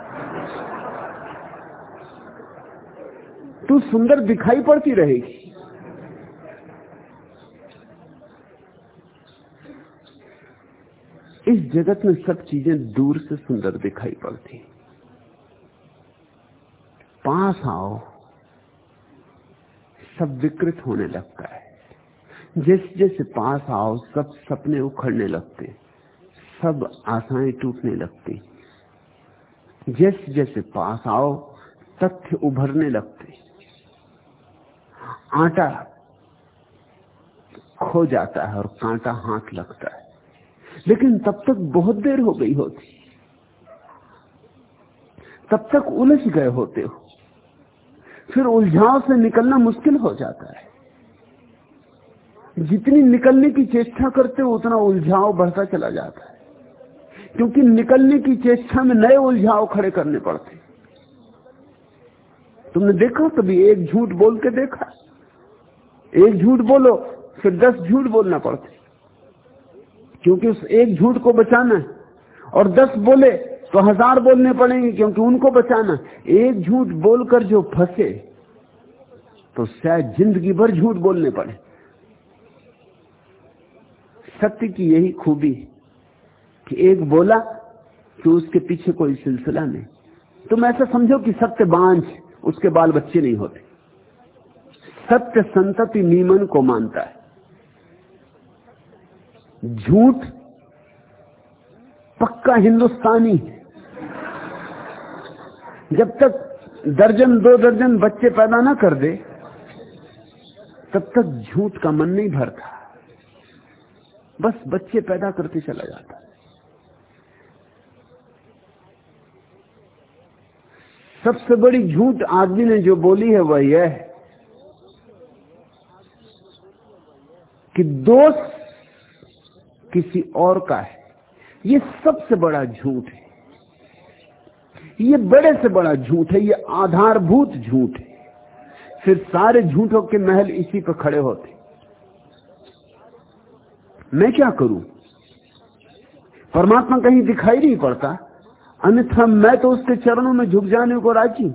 Speaker 1: तू सुंदर दिखाई पड़ती रहेगी। इस जगत में सब चीज़ें दूर से सुंदर दिखाई पड़ती। पास आओ, सब विकृत होने लगता है। जैसे जैसे पास आओ, सब सपने उखड़ने लगते, सब आशाएँ टूटने लगती। जैसे जैसे पास आओ, तथ्य उभरने लगते। आटा खो जाता है और कांटा हाथ लगता है। लेकिन तब तक बहुत देर हो गई होती। तब तक उलझ गए होते हो। फिर उलझाव से निकलना मुश्किल हो जाता है। जितनी निकलने की चेष्टा करते हो, उतना उलझाव बढ़ता चला जाता है। क्योंकि निकलने की चेष्टा में नए उलझाव खड़े करने पड़ते तुमने देखा कभी एक झूठ बोल के देखा? एक झूठ बोलो, फिर दस झूठ बोलना पड़ते। क्योंकि उस एक झूठ को बचाना है। और दस बोले तो हज़ार बोलने पड़ेंगे, क्योंकि उनको बचाना एक झूठ बोलकर जो फंसे तो शायद ज़िंदगी भर झूठ बोलने पड़े। सत्य की यही खूबी कि एक बोला तो उसके पीछे कोई सिलसिला नहीं। तुम ऐसा समझो कि सत्य बांझ उसके बाल बच्चे नहीं होते। सत्य संतति नीमन को मानता है। झूठ पक्का हिंदुस्तानी है। जब तक दर्जन दो दर्जन बच्चे पैदा ना कर दे, तब तक झूठ का मन नहीं भरता। बस बच्चे पैदा करते चला जाता सबसे बड़ी झूठ आदमी ने जो बोली है वह यह है कि दोष किसी और का है। ये सबसे बड़ा झूठ है। ये बड़े से बड़ा झूठ है। ये आधारभूत झूठ है। फिर सारे झूठों के महल इसी पर खड़े होते। मैं क्या करूँ? परमात्मा कहीं दिखाई नहीं पड़ता। अन्यथा मैं तो उसके चरणों में झुक जाने को राज़ी।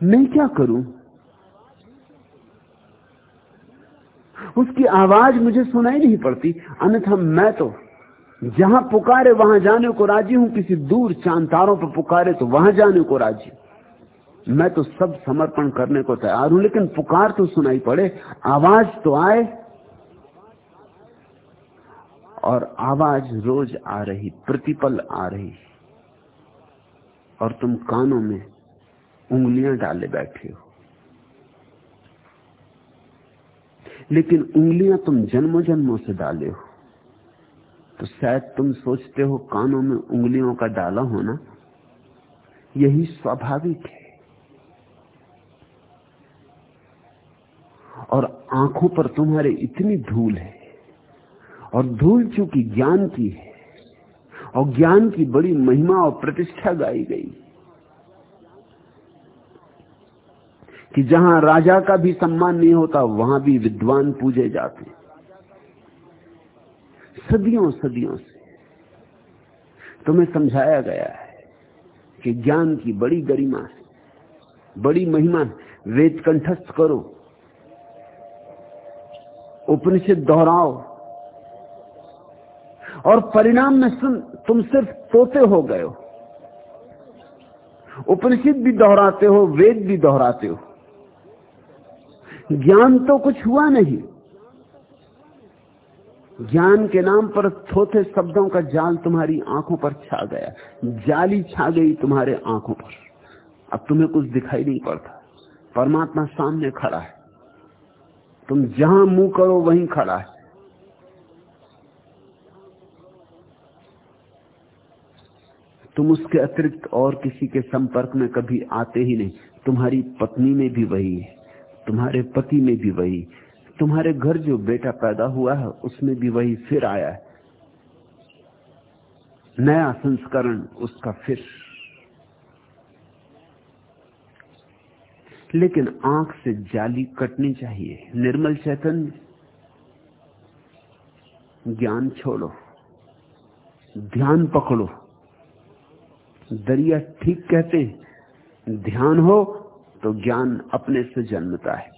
Speaker 1: मैं क्या करूँ? उसकी आवाज़ मुझे सुनाई नहीं पड़ती। अन्यथा मैं तो जहाँ पुकारे वहाँ जाने को राज़ी हूँ, किसी दूर चांतारों पर पुकारे तो वहाँ जाने को राज़ी। मैं तो सब समर्पण करने को तैयार हूँ, लेकिन पुकार तो सुनाई पड़े, आवाज़ तो आए और आवाज़ रोज आ रही, प्रतिपल आ रही। और तुम कानों में उंगलियाँ डाले बैठे हो। लेकिन उंगलियाँ तुम जन्मों जन्मों से डाले हो। तो शायद तुम सोचते हो कानों में उंगलियों का डाला होना यही स्वाभाविक है। और आँखों पर तुम्हारे इतनी धूल है और धूल चूँकि ज्ञान की है, और ज्ञान की बड़ी महिमा और प्रतिष्ठा गाई गई कि जहाँ राजा का भी सम्मान नहीं होता, वहाँ भी विद्वान पूजे जाते सदियों सदियों से तुम्हें समझाया गया है कि ज्ञान की बड़ी गरिमा है, बड़ी महिमा वेद कंठस्थ करो, उपनिषद दोहराओ और परिणाम में सुन, तुम सिर्फ़ तोते हो गए हो। उपनिषद भी दोहराते हो, वेद भी दोहराते हो। ज्ञान तो कुछ हुआ नहीं। ज्ञान के नाम पर थोथे शब्दों का जाल तुम्हारी आँखों पर छा गया। जाली छा गई तुम्हारे आँखों पर। अब तुम्हें कुछ दिखाई नहीं पड़ता। परमात्मा सामने खड़ा है। तुम जहाँ मुँह करो वहीं खड़ा है। तुम उसके अतिरिक्त और किसी के संपर्क में कभी आते ही नहीं। तुम्हारी पत्नी में भी वही है, तुम्हारे पति में भी वही। तुम्हारे घर जो बेटा पैदा हुआ है, उसमें भी वही फिर आया है। नया संस्करण उसका फिर। लेकिन आँख से जाली कटनी चाहिए। निर्मल चैतन्य ज्ञान छोड़ो, ध्यान पकड़ो। दरिया ठीक कहते हैं, ध्यान हो तो ज्ञान अपने से जन्मता है।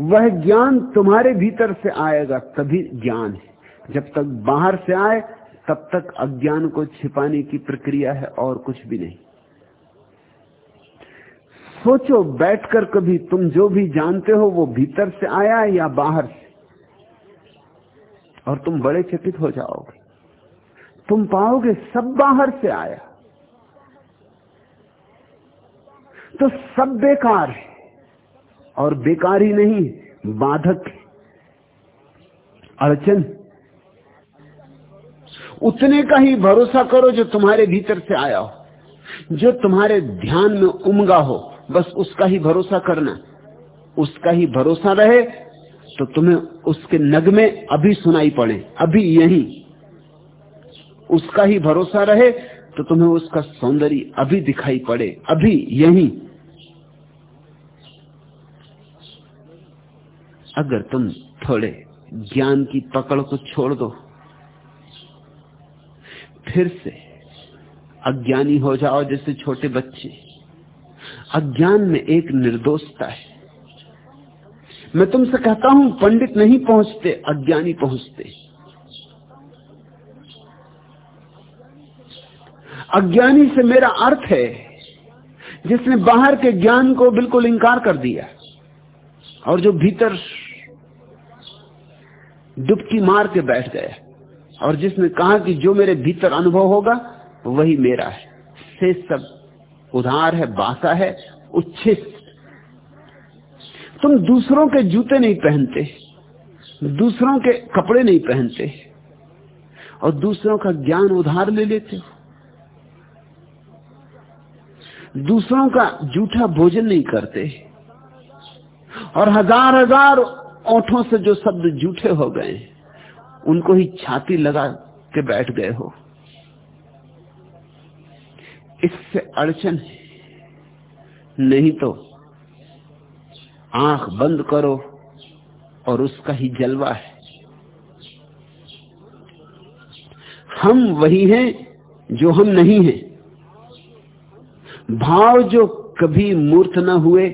Speaker 1: वह ज्ञान तुम्हारे भीतर से आएगा, तभी ज्ञान है। जब तक बाहर से आए, तब तक अज्ञान को छिपाने की प्रक्रिया है और कुछ भी नहीं। सोचो, बैठकर कभी तुम जो भी जानते हो, वो भीतर से आया या बाहर से? और तुम बड़े चकित हो जाओगे। तुम पाओगे सब बाहर से आया। तो सब बेकार है। और बेकार ही नहीं, बाधक अड़चन। उतने का ही भरोसा करो जो तुम्हारे भीतर से आया हो। जो तुम्हारे ध्यान में उमगा हो, बस उसका ही भरोसा करना। उसका ही भरोसा रहे तो तुम्हें उसके नगमे अभी सुनाई पड़े, अभी यही। उसका ही भरोसा रहे तो तुम्हें उसका सौंदर्य अभी दिखाई पड़े, अभी यही। अगर तुम थोड़े ज्ञान की पकड़ को छोड़ दो, फिर से अज्ञानी हो जाओ जैसे छोटे बच्चे। अज्ञान में एक निर्दोषता है। मैं तुमसे कहता हूँ, पंडित नहीं पहुँचते, अज्ञानी पहुँचते। अज्ञानी से मेरा अर्थ है, जिसने बाहर के ज्ञान को बिल्कुल इंकार कर दिया और जो भीतर डुबकी मार के बैठ गया और जिसने कहा कि जो मेरे भीतर अनुभव होगा, वही मेरा है। से सब उधार है, बासा है, उच्छिष्ट। तुम दूसरों के जूते नहीं पहनते, दूसरों के कपड़े नहीं पहनते और दूसरों का ज्ञान उधार ले लेते हो। दूसरों का जूठा भोजन नहीं करते। और हज़ार हज़ार ओठों से जो शब्द जूठे हो गए, उनको ही छाती लगा के बैठ गए हो। इससे अड़चन है। नहीं तो आँख बंद करो और उसका ही जलवा है। हम वही हैं जो हम नहीं हैं। भाव जो कभी मूर्त न हुए,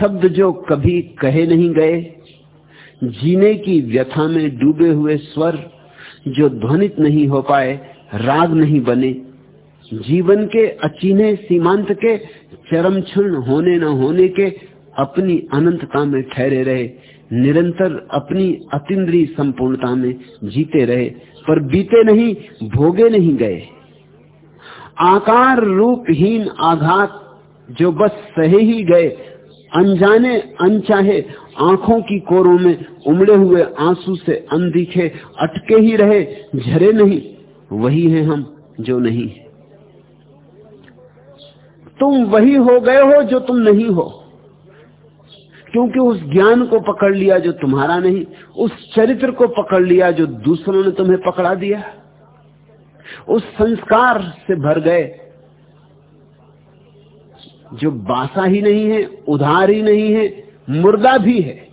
Speaker 1: शब्द जो कभी कहे नहीं गए, जीने की व्यथा में डूबे हुए स्वर जो ध्वनित नहीं हो पाए, राग नहीं बने, जीवन के अचीने सीमांत के चरम क्षण होने न होने के अपनी अनंतता में ठहरे रहे, निरंतर अपनी अतिद्री संपूर्णता में जीते रहे, पर बीते नहीं, भोगे नहीं गए। आकार रूपहीन आघात जो बस सहे ही गए, अनजाने अनचाहे आँखों की कोरों में उमड़े हुए आँसू से अनदिखे, अटके ही रहे, झरे नहीं, वही है हम जो नहीं तुम वही हो गए हो जो तुम नहीं हो, क्योंकि उस ज्ञान को पकड़ लिया जो तुम्हारा नहीं, उस चरित्र को पकड़ लिया जो दूसरों ने तुम्हें पकड़ा दिया। उस संस्कार से भर गए। जो बासा ही नहीं है, उधार ही नहीं है, मुर्दा भी है।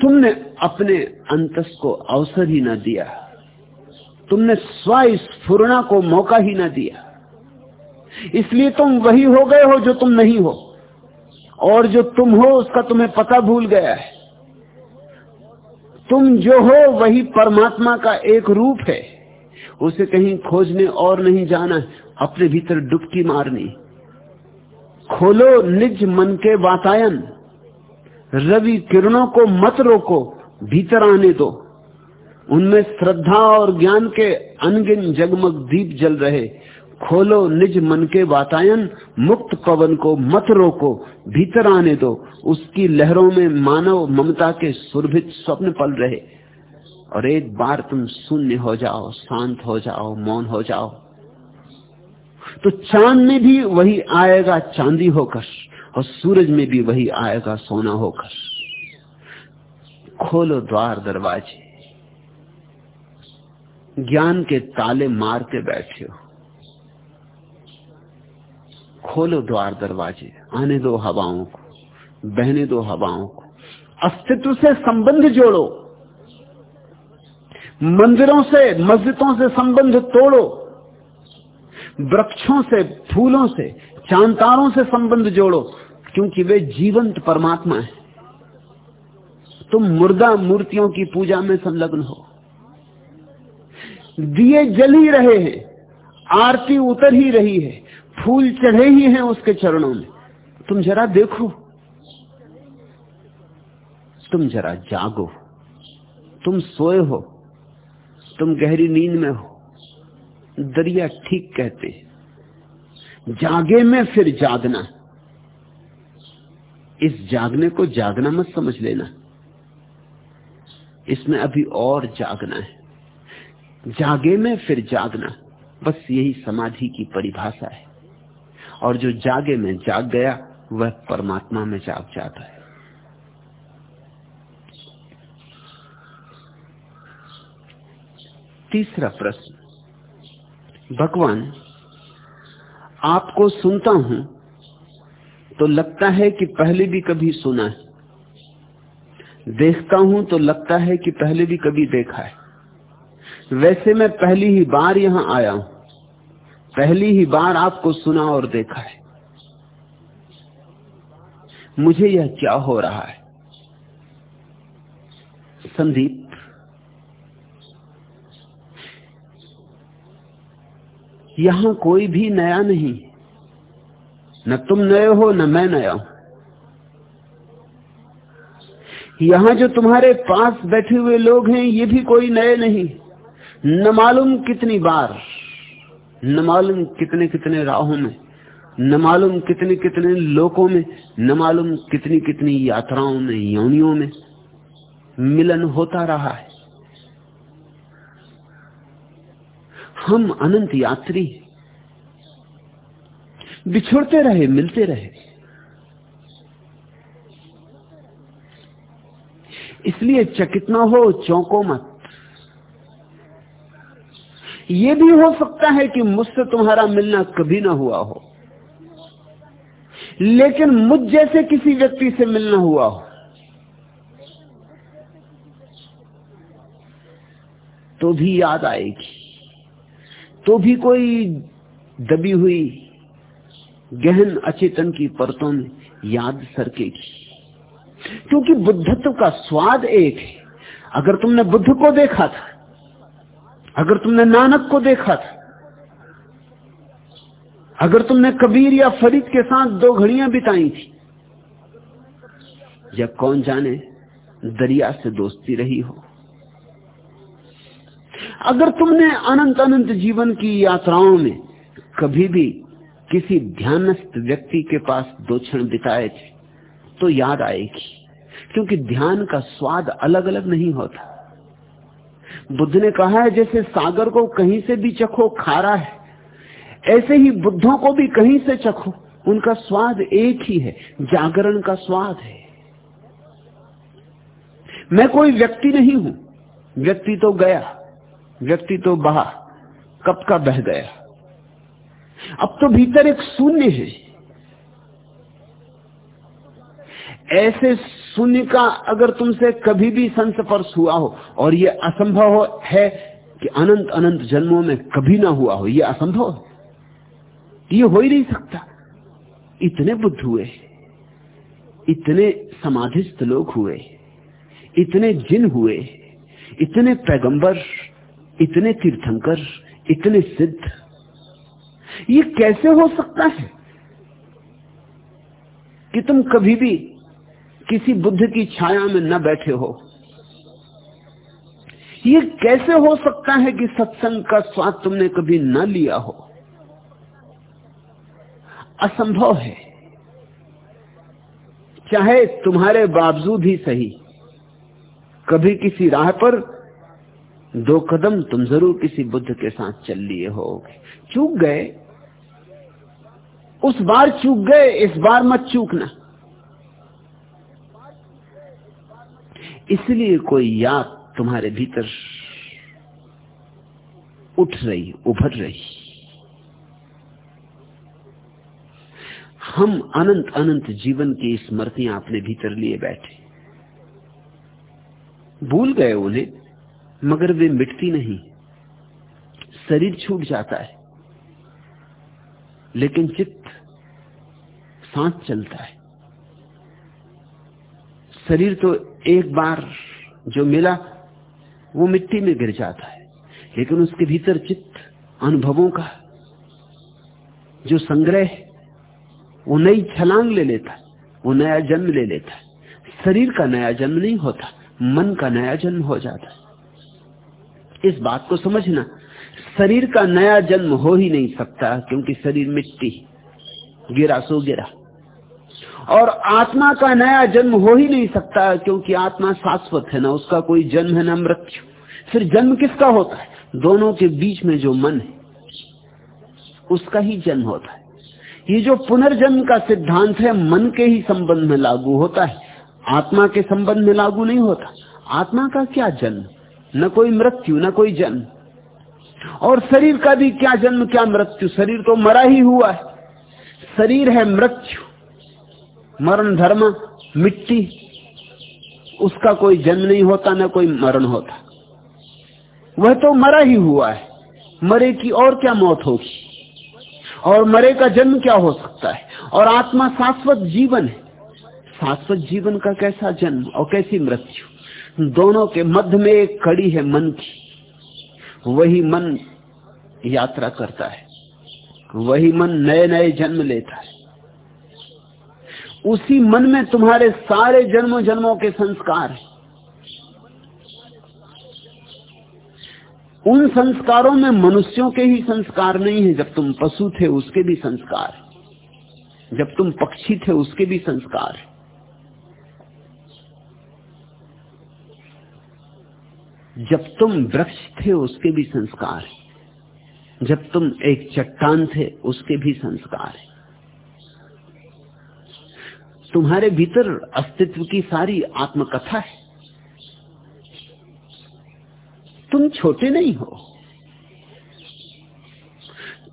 Speaker 1: तुमने अपने अंतस को अवसर ही ना दिया। तुमने स्वस्फुरना को मौका ही ना दिया। इसलिए तुम वही हो गए हो जो तुम नहीं हो। और जो तुम हो, उसका तुम्हें पता भूल गया है। तुम जो हो वही परमात्मा का एक रूप है। उसे कहीं खोजने और नहीं जाना, अपने भीतर डुबकी मारनी। खोलो निज मन के वातायन। रवि किरणों को मत रोको, भीतर आने दो। उनमें श्रद्धा और ज्ञान के अनगिन जगमग दीप जल रहे। खोलो निज मन के वातायन, मुक्त पवन को मत रोको भीतर आने दो। उसकी लहरों में मानव ममता के सुरभित स्वप्न पल रहे। और एक बार तुम शून्य हो जाओ, शांत हो जाओ, मौन हो जाओ। तो चाँद में भी वही आएगा चांदी होकर, और सूरज में भी वही आएगा सोना होकर। खोलो द्वार दरवाजे। ज्ञान के ताले मार के बैठे हो। खोलो द्वार दरवाजे, आने दो हवाओं को, बहने दो हवाओं को। अस्तित्व से संबंध जोड़ो। मंदिरों से, मस्जिदों से संबंध तोड़ो। वृक्षों से, फूलों से, चांतारों से संबंध जोड़ो, क्योंकि वे जीवंत परमात्मा है। तुम मुर्दा मूर्तियों की पूजा में संलग्न हो। दिए जल ही रहे हैं, आरती उतर ही रही है। फूल चढ़े ही हैं उसके चरणों में। तुम जरा देखो। तुम जरा जागो। तुम सोए हो। तुम गहरी नींद में हो। दरिया ठीक कहते। जागे में फिर जागना। इस जागने को जागना मत समझ लेना। इसमें अभी और जागना है। जागे में फिर जागना। बस यही समाधि की परिभाषा है। और जो जागे में जाग गया, वह परमात्मा में जाग जाता है। तीसरा प्रश्न, भगवान, आपको सुनता हूँ तो लगता है कि पहले भी कभी सुना है। देखता हूँ तो लगता है कि पहले भी कभी देखा है। वैसे मैं पहली ही बार यहाँ आया हूँ। पहली ही बार आपको सुना और देखा है। मुझे यह क्या हो रहा है? संदीप, यहाँ कोई भी नया नहीं। न तुम नए हो, न मैं नया हूँ। यहाँ जो तुम्हारे पास बैठे हुए लोग हैं, ये भी कोई नए नहीं। न मालूम कितनी बार न मालूम कितने कितने राहों में, न मालूम कितने कितने लोकों में, न मालूम कितनी कितनी यात्राओं में, योनियों में मिलन होता रहा है। हम अनंत यात्री बिछुड़ते रहे, मिलते रहे। इसलिए चकित ना हो, चौंको मत। यह भी हो सकता है कि मुझसे तुम्हारा मिलना कभी ना हुआ हो। लेकिन मुझ जैसे किसी व्यक्ति से मिलना हुआ हो। तो भी याद आएगी। तो भी कोई दबी हुई, गहन अचेतन की परतों में याद सरकेगी। क्योंकि बुद्धत्व का स्वाद एक है। अगर तुमने बुद्ध को देखा था अगर तुमने नानक को देखा था, अगर तुमने कबीर या फरीद के साथ दो घड़ियाँ बिताई थी या कौन जाने दरिया से दोस्ती रही हो? अगर तुमने अनंत अनंत जीवन की यात्राओं में कभी भी किसी ध्यानस्थ व्यक्ति के पास दो क्षण बिताए थे तो याद आएगी, क्योंकि ध्यान का स्वाद अलग अलग नहीं होता। बुद्ध ने कहा है, जैसे सागर को कहीं से भी चखो, खारा है, ऐसे ही बुद्धों को भी कहीं से चखो, उनका स्वाद एक ही है, जागरण का स्वाद है। मैं कोई व्यक्ति नहीं हूँ, व्यक्ति तो गया, व्यक्ति तो बहा, कब का बह गया। अब तो भीतर एक शून्य है। ऐसे शून्य का अगर तुमसे कभी भी संस्पर्श हुआ हो और यह असंभव हो, है कि अनंत अनंत जन्मों में कभी ना हुआ हो यह असंभव है? ये हो ही नहीं सकता। इतने बुद्ध हुए, इतने समाधिस्थ लोग हुए, इतने जिन हुए, इतने पैगंबर, इतने तीर्थंकर, इतने सिद्ध। ये कैसे हो सकता है कि तुम कभी भी किसी बुद्ध की छाया में न बैठे हो। ये कैसे हो सकता है कि सत्संग का स्वाद तुमने कभी न लिया हो? असंभव है। चाहे तुम्हारे बावजूद ही सही, कभी किसी राह पर दो कदम तुम ज़रूर किसी बुद्ध के साथ चल लिए हो चूक गए। उस बार चूक गए, इस बार मत चूकना। इसलिए कोई याद तुम्हारे भीतर उठ रही, उभर रही। हम अनंत अनंत जीवन की स्मृतियाँ अपने भीतर लिए बैठे। भूल गए उन्हें, मगर वे मिटती नहीं। शरीर छूट जाता है, लेकिन चित्त सांस चलता है। शरीर तो एक बार जो मिला, वो मिट्टी में गिर जाता है। लेकिन उसके भीतर चित्त, अनुभवों का जो संग्रह वो नई छलांग ले लेता वो नया जन्म ले लेता है। शरीर का नया जन्म नहीं होता, मन का नया जन्म हो जाता है। इस बात को समझना, शरीर का नया जन्म हो ही नहीं सकता, क्योंकि शरीर मिट्टी गिरा सो गिरा। और आत्मा का नया जन्म हो ही नहीं सकता क्योंकि आत्मा शाश्वत है ना, उसका कोई जन्म है ना मृत्यु। फिर जन्म किसका होता है? दोनों के बीच में जो मन है, उसका ही जन्म होता है। ये जो पुनर्जन्म का सिद्धांत है, मन के ही संबंध में लागू होता है, आत्मा के संबंध में लागू नहीं होता। आत्मा का क्या जन्म? न कोई मृत्यु, न कोई जन्म। और शरीर का भी क्या जन्म, क्या मृत्यु? शरीर तो मरा ही हुआ है। शरीर है मृत्यु। मरण धर्म, मिट्टी, उसका कोई जन्म नहीं होता, ना कोई मरण होता। वह तो मरा ही हुआ है। मरे की और क्या मौत होगी? और मरे का जन्म क्या हो सकता है? और आत्मा शाश्वत जीवन है। शाश्वत जीवन का कैसा जन्म और कैसी मृत्यु? दोनों के मध्य में एक कड़ी है मन की। वही मन यात्रा करता है। वही मन नए नए जन्म लेता है। उसी मन में तुम्हारे सारे जन्मों जन्मों के संस्कार हैं। उन संस्कारों में मनुष्यों के ही संस्कार नहीं है, जब तुम पशु थे उसके भी संस्कार जब तुम पक्षी थे उसके भी संस्कार जब तुम वृक्ष थे उसके भी संस्कार जब तुम एक चट्टान थे उसके भी संस्कार है। तुम्हारे भीतर अस्तित्व की सारी आत्मकथा है। तुम छोटे नहीं हो।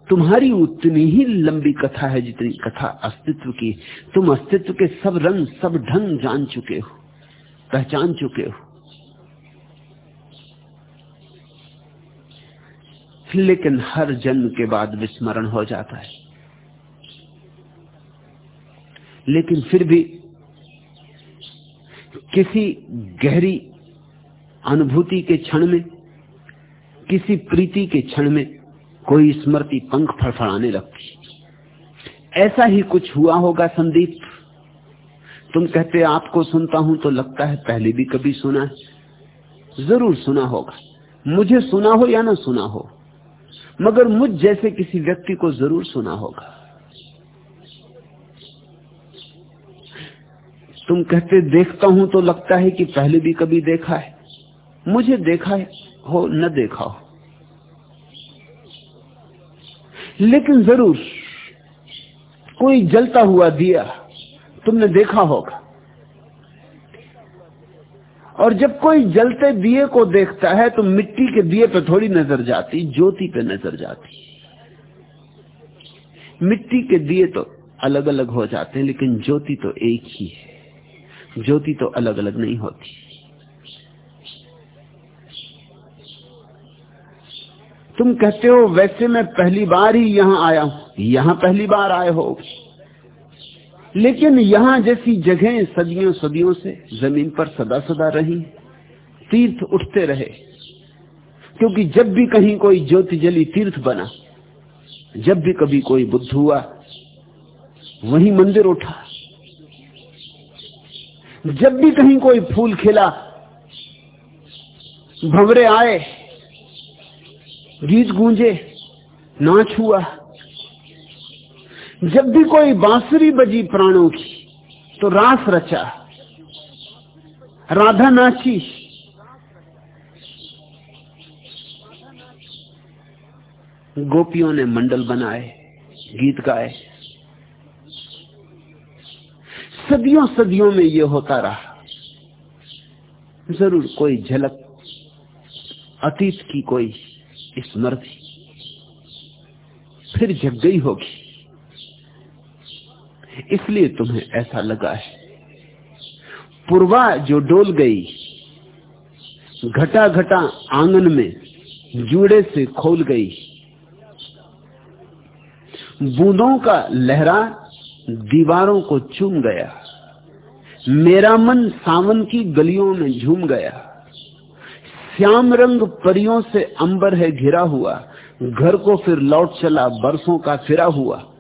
Speaker 1: तुम्हारी उतनी ही लंबी कथा है जितनी कथा अस्तित्व की। तुम अस्तित्व के सब रंग, सब ढंग जान चुके हो, पहचान चुके हो। लेकिन हर जन्म के बाद विस्मरण हो जाता है। लेकिन फिर भी किसी गहरी अनुभूति के क्षण में, किसी प्रीति के क्षण में कोई स्मृति पंख फड़फड़ाने लगती। ऐसा ही कुछ हुआ होगा संदीप। तुम कहते आपको सुनता हूँ तो लगता है पहले भी कभी सुना है। ज़रूर सुना होगा। मुझे सुना हो या ना सुना हो, मगर मुझ जैसे किसी व्यक्ति को ज़रूर सुना होगा। तुम कहते देखता हूँ तो लगता है कि पहले भी कभी देखा है। मुझे देखा है, हो न देखा हो। लेकिन ज़रूर कोई जलता हुआ दिया तुमने देखा होगा। और जब कोई जलते दिए को देखता है तो मिट्टी के दिए पे थोड़ी नज़र जाती, ज्योति पे नज़र जाती। मिट्टी के दिए तो अलग अलग हो जाते हैं, लेकिन ज्योति तो एक ही है। ज्योति तो अलग अलग नहीं होती। तुम कहते हो, वैसे मैं पहली बार ही यहाँ आया हूँ। यहाँ पहली बार आए हो। लेकिन यहाँ जैसी जगह सदियों सदियों से ज़मीन पर सदा सदा रही, तीर्थ उठते रहे। क्योंकि जब भी कहीं कोई ज्योति जली तीर्थ बना, जब भी कभी कोई बुद्ध हुआ, वही मंदिर उठा। जब भी कहीं कोई फूल खिला, भंवरे आए, गीत गूंजे, नाच हुआ। जब भी कोई बांसुरी बजी प्राणों की तो रास रचा। राधा नाची। गोपियों ने मंडल बनाए, गीत गाए। सदियों सदियों में यह होता रहा। ज़रूर कोई झलक, अतीत की कोई स्मृति, फिर जग गई होगी। इसलिए तुम्हें ऐसा लगा है। पूर्वा जो डोल गई घटा घटा आँगन में जूड़े से खोल गई। बूंदों का लहरा दीवारों को चूम गया। मेरा मन सावन की गलियों में झूम गया। श्याम रंग परियों से अंबर है घिरा हुआ। घर को फिर लौट चला, बरसों का फिरा हुआ।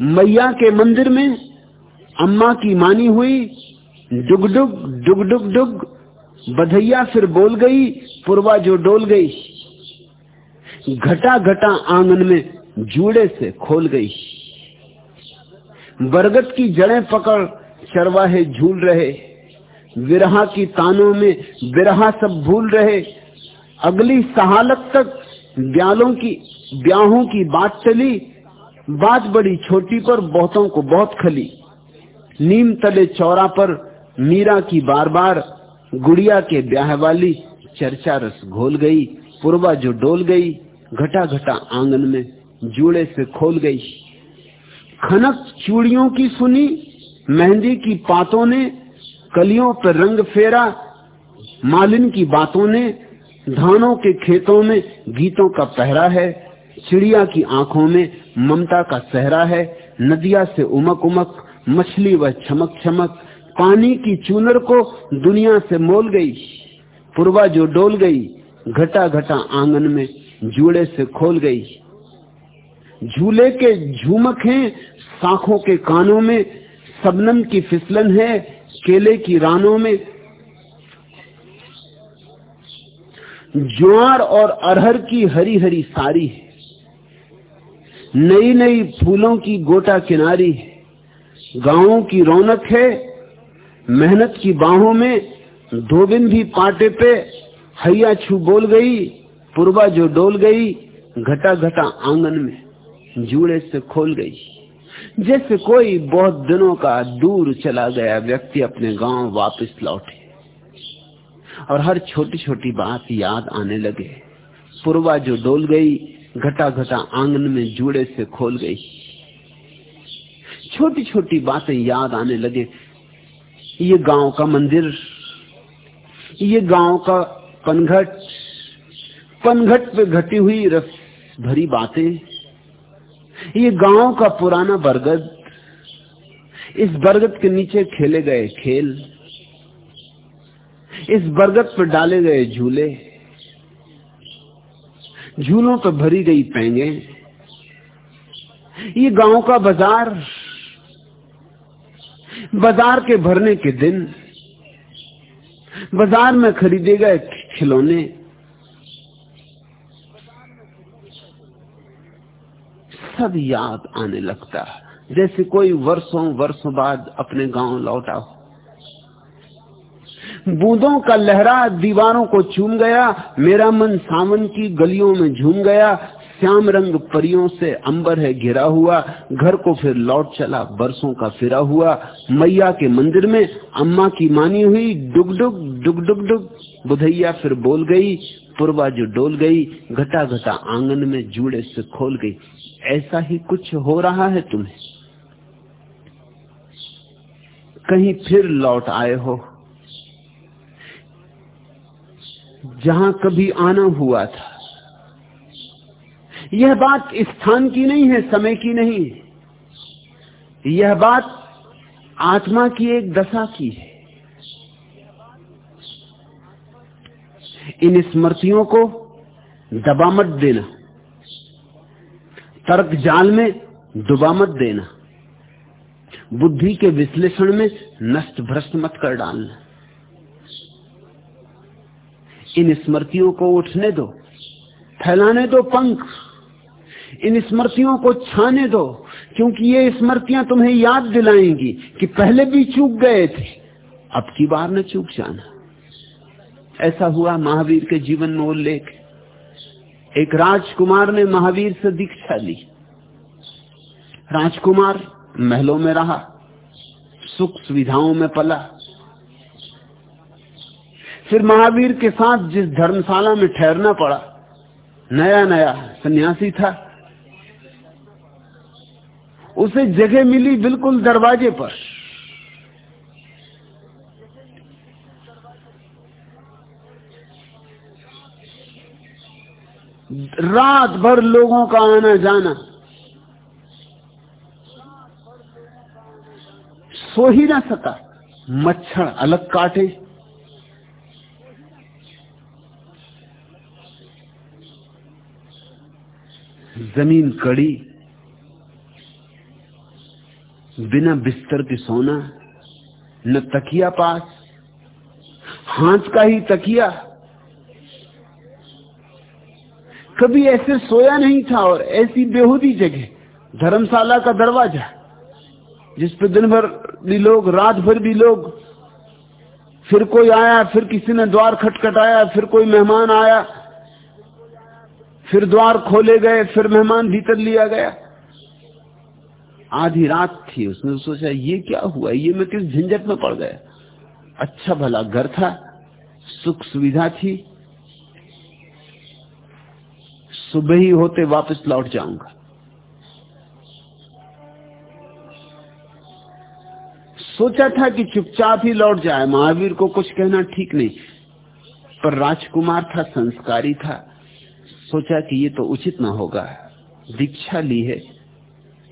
Speaker 1: मैया के मंदिर में अम्मा की मानी हुई, डुग डुग डुग डुग डुग, बधैया फिर बोल गई, पुरवा जो डोल गई। घटा घटा आँगन में जूड़े से खोल गई। बरगद की जड़ें पकड़ चरवाहे झूल रहे। विरहा की तानों में विरहा सब भूल रहे। अगली सहालत तक ब्यालों की, ब्याहों की बात चली बात बड़ी छोटी पर बहुतों को बहुत खली। नीम तले चौरा पर मीरा की बार बार गुड़िया के ब्याह वाली चर्चा रस घोल गई। पूर्वा जो डोल गई घटा घटा आँगन में जूड़े से खोल गई। खनक चूड़ियों की सुनी मेहंदी की पातों ने, कलियों पर रंग फेरा, मालिन की बातों ने, धानों के खेतों में गीतों का पहरा है, चिड़िया की आँखों में ममता का सहरा है, नदिया से उमक उमक, मछली व चमक चमक, पानी की चूनर को दुनिया से मोल गई, पुरवा जो डोल गई, घटा घटा आँगन में जूड़े से खोल गई। झूले के झूमक हैं शाखों के कानों में सबनम की फिसलन है, केले की रानों में। ज्वार और अरहर की हरी हरी सारी है। नई नई फूलों की गोटा किनारी है। गाँवों की रौनक है। मेहनत की बाहों में धोबिन भी पाटे पे हैया छू बोल गई पूर्वा जो डोल गई घटा घटा आँगन में जूड़े से खोल गई। जैसे कोई बहुत दिनों का दूर चला गया व्यक्ति अपने गाँव वापस लौटे। और हर छोटी छोटी बात याद आने लगे। पूर्वा जो डोल गई घटा घटा आँगन में जूड़े से खोल गई। छोटी छोटी बातें याद आने लगे। ये गाँव का मंदिर, ये गाँव का पनघट पनघट पे घटी हुई रस भरी बातें। ये गाँव का पुराना बरगद। इस बरगद के नीचे खेले गए खेल। इस बरगद पर डाले गए झूले। झूलों पर भरी गई पेंगे। ये गाँव का बाज़ार। बाज़ार के भरने के दिन। बाज़ार में खरीदे गए खिलौने। सब याद आने लगता जैसे कोई वर्षों वर्षों बाद अपने गाँव लौटा हो बूंदों का लहरा दीवारों को चूम गया, मेरा मन सावन की गलियों में झूम गया, श्याम रंग परियों से अंबर है घिरा हुआ, घर को फिर लौट चला, बरसों का फिरा हुआ, मैया के मंदिर में अम्मा की मानी हुई डुग डुग डुग डुग डुग, बुधैया फिर बोल गई पूर्वा जो डोल गई, घटा घटा आँगन में जूड़े से खोल गई। ऐसा ही कुछ हो रहा है तुम्हें? कहीं फिर लौट आए हो? जहाँ कभी आना हुआ था। यह बात स्थान की नहीं है, समय की नहीं है। यह बात आत्मा की एक दशा की है। इन स्मृतियों को दबा मत देना। तर्क जाल में डुबा मत देना। बुद्धि के विश्लेषण में नष्ट भ्रष्ट मत कर डालना। इन स्मृतियों को उठने दो, फैलाने दो पंख। इन स्मृतियों को छाने दो, क्योंकि ये स्मृतियाँ तुम्हें याद दिलाएँगी कि पहले भी चूक गए थे, अब की बार न चूक जाना। ऐसा हुआ महावीर के जीवन में उल्लेख। एक राजकुमार ने महावीर से दीक्षा ली। राजकुमार महलों में रहा, सुख सुविधाओं में पला। फिर महावीर के साथ जिस धर्मशाला में ठहरना पड़ा नया नया सन्यासी था। उसे जगह मिली बिल्कुल दरवाजे पर। रात भर लोगों का आना जाना। सो ही ना सका। मच्छर अलग काटे। ज़मीन कड़ी। बिना बिस्तर के सोना, न तकिया पास। हाथ का ही तकिया। कभी ऐसे सोया नहीं था और ऐसी बेहूदी जगह, धर्मशाला का दरवाज़ा, जिस पे दिन भर भी लोग, रात भर भी लोग, फिर कोई आया, फिर किसी ने द्वार खटखटाया, फिर कोई मेहमान आया, फिर द्वार खोले गए, फिर मेहमान भीतर लिया गया। आधी रात थी, उसने सोचा, ये क्या हुआ? ये मैं किस झंझट में पड़ गया? अच्छा भला, घर था, सुख सुविधा थी सुबह ही होते वापस लौट जाऊँगा। सोचा था कि चुपचाप ही लौट जाए, महावीर को कुछ कहना ठीक नहीं, पर राजकुमार था, संस्कारी था। सोचा कि ये तो उचित ना होगा, दीक्षा ली है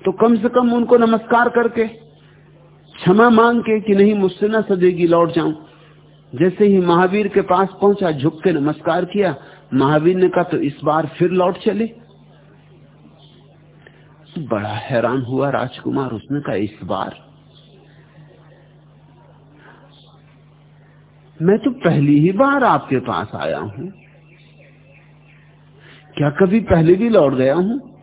Speaker 1: तो कम से कम उनको नमस्कार करके, क्षमा मांग के कि नहीं मुझसे ना सदेगी लौट जाऊँ। जैसे ही महावीर के पास पहुँचा, झुक के नमस्कार किया महावीर ने कहा तो इस बार फिर लौट चले। बड़ा हैरान हुआ राजकुमार, उसने कहा, इस बार? मैं तो पहली ही बार आपके पास आया हूँ। क्या कभी पहले भी लौट गया हूँ?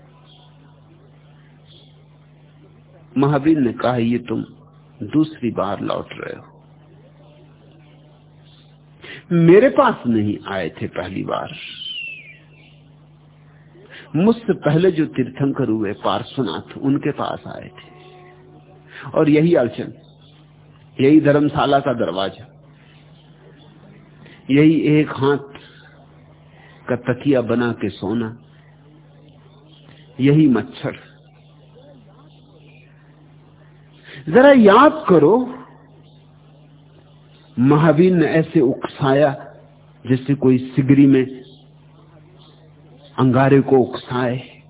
Speaker 1: महावीर ने कहा, ये तुम दूसरी बार लौट रहे हो। मेरे पास नहीं आए थे पहली बार। मुझसे पहले जो तीर्थंकर हुए पार्श्वनाथ, उनके पास आए थे। और यही अड़चन, यही धर्मशाला का दरवाज़ा, यही एक हाथ का तकिया बना के सोना, यही मच्छर। जरा याद करो महावीर ने ऐसे उकसाया जैसे कोई सिगरी में अंगारे को उकसाए।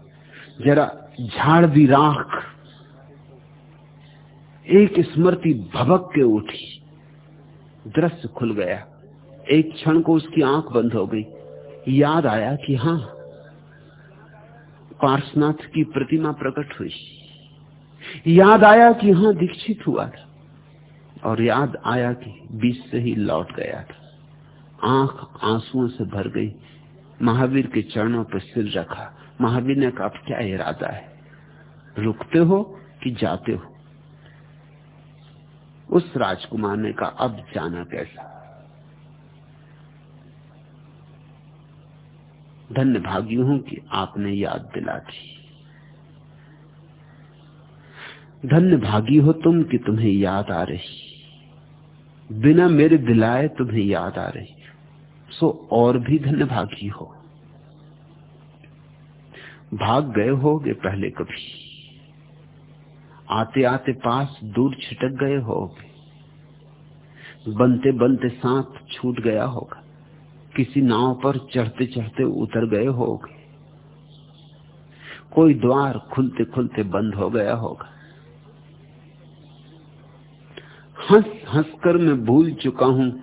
Speaker 1: जरा झाड़ दी राख। एक स्मृति भबक के उठी। दृश्य खुल गया। एक क्षण को उसकी आँख बंद हो गई। याद आया कि हाँ पार्शनाथ की प्रतिमा प्रकट हुई। याद आया कि हाँ, दीक्षित हुआ था। और याद आया कि बीच से ही लौट गया था। आँख आंसुओं से भर गई। महावीर के चरणों पर सिर रखा। महावीर ने कहा क्या इरादा है? रुकते हो कि जाते हो? उस राजकुमार ने कहा, अब जाना कैसा? धन्य भागी हूँ कि आपने याद दिला दी। धन्य भागी हो तुम कि तुम्हें याद आ रही। बिना मेरे दिलाए तुम्हें याद आ रही। सो और भी धन्य भागी हो। भाग गए होगे पहले कभी। आते आते पास दूर छिटक गए होगे। बनते बनते साथ छूट गया होगा। किसी नाव पर चढ़ते चढ़ते उतर गए होगे। कोई द्वार खुलते खुलते बंद हो गया होगा। हंस हंस कर मैं भूल चुका हूँ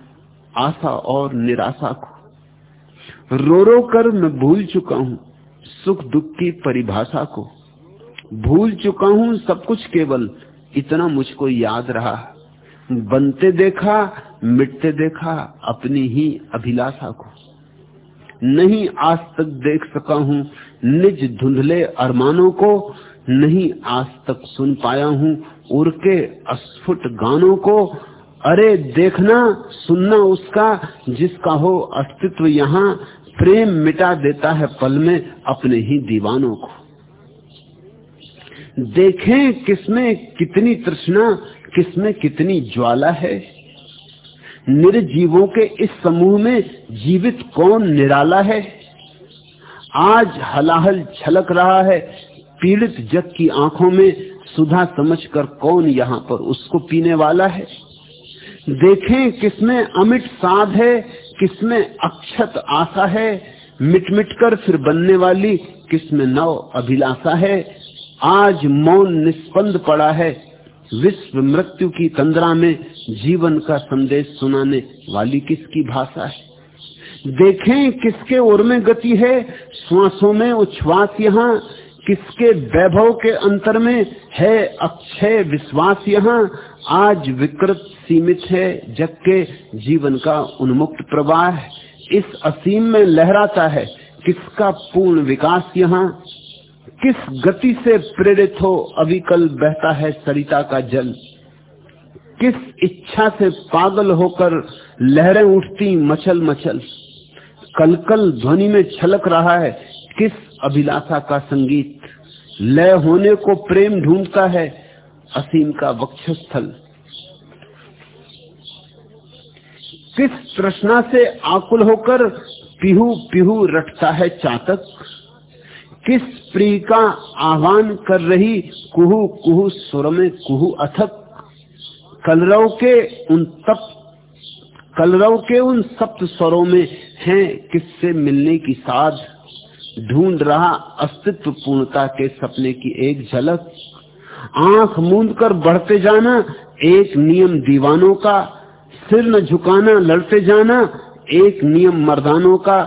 Speaker 1: आशा और निराशा को। रो रो कर मैं भूल चुका हूँ सुख दुख की परिभाषा को। भूल चुका हूँ सब कुछ केवल, इतना मुझको याद रहा। बनते देखा, मिटते देखा अपनी ही अभिलाषा को। नहीं आज तक देख सका हूँ निज धुंधले अरमानों को नहीं आज तक सुन पाया हूँ। उर के अस्फुट गानों को, अरे देखना, सुनना उसका, जिसका हो अस्तित्व यहाँ, प्रेम मिटा देता है पल में अपने ही दीवानों को। देखें किसमें कितनी तृष्णा, किसमें कितनी ज्वाला है। निर्जीवों के इस समूह में जीवित कौन निराला है? आज हलाहल छलक रहा है पीड़ित जग की आँखों में सुधा समझकर कौन यहाँ पर उसको पीने वाला है? देखें किसमें अमिट साध है, किसमें अक्षत आशा है मिट मिट कर फिर बनने वाली किसमें नव अभिलाषा है। आज मौन निष्पन्द पड़ा है, विश्व मृत्यु की तंद्रा में जीवन का संदेश सुनाने वाली किसकी भाषा है? देखें किसके ओर में गति है, श्वासों में उच्छ्वास यहाँ किसके वैभव के अंतर में है अक्षय विश्वास यहाँ? आज विकृत सीमित है, जग के जीवन का उन्मुक्त प्रवाह इस असीम में लहराता है, किसका पूर्ण विकास यहाँ? किस गति से प्रेरित हो, अविकल बहता है सरिता का जल? किस इच्छा से पागल होकर लहरें उठती मचल मचल कलकल ध्वनि में छलक रहा है किस अभिलाषा का संगीत? लय होने को प्रेम ढूंढता है असीम का वक्षस्थल। किस तृष्णा से आकुल होकर पिहू पिहू रटता है चातक? किस प्रिय का आह्वान कर रही कुहू कुहू सुर में कुहू अथक? कलरव के उन तप, कलरव के उन सप्त स्वरों में हैं किससे मिलने की साध? ढूंढ रहा अस्तित्व पूर्णता के सपने की एक झलक। आँख मूंद कर बढ़ते जाना, एक नियम दीवानों का। सिर न झुकाना, लड़ते जाना, एक नियम मर्दानों का।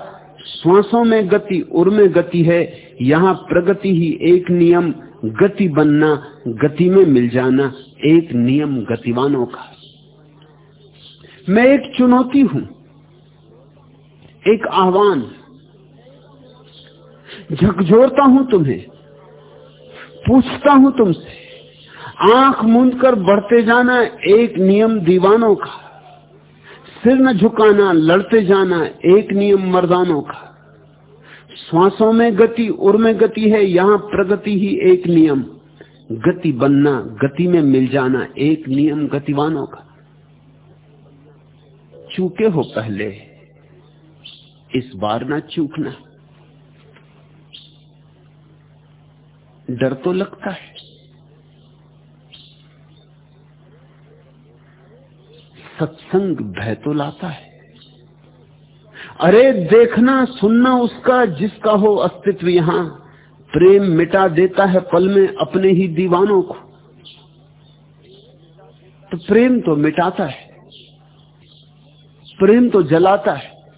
Speaker 1: श्वासों में गति, उर में गति है। यहाँ प्रगति ही एक नियम, गति बनना, गति में मिल जाना, एक नियम गतिवानों का। मैं एक चुनौती हूँ, एक आह्वान। झकझोरता हूँ तुम्हें, पूछता हूँ तुमसे, आँख मूंद कर बढ़ते जाना एक नियम दीवानों का, सिर न झुकाना लड़ते जाना एक नियम मर्दानों का। श्वासों में गति, उर में गति है, यहाँ प्रगति ही एक नियम। गति बनना, गति में मिल जाना एक नियम गतिवानों का। चूके हो पहले, इस बार ना चूकना। डर तो लगता है। सत्संग भय तो लाता है। अरे देखना, सुनना उसका, जिसका हो अस्तित्व यहाँ। प्रेम मिटा देता है पल में अपने ही दीवानों को। तो प्रेम तो मिटाता है। प्रेम तो जलाता है।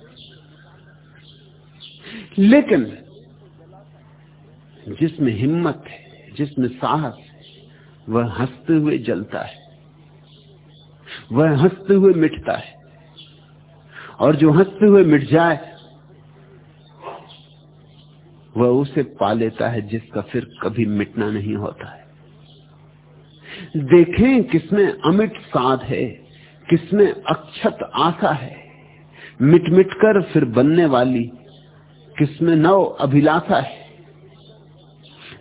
Speaker 1: लेकिन जिसमें हिम्मत है, जिसमें साहस है, वह हँसते हुए जलता है। वह हँसते हुए मिटता है। और जो हँसते हुए मिट जाए, वह उसे पा लेता है जिसका फिर कभी मिटना नहीं होता है। देखें किसमें अमिट साध है, किसमें अक्षत आशा है। मिट मिट कर फिर बनने वाली किसमें नव अभिलाषा है।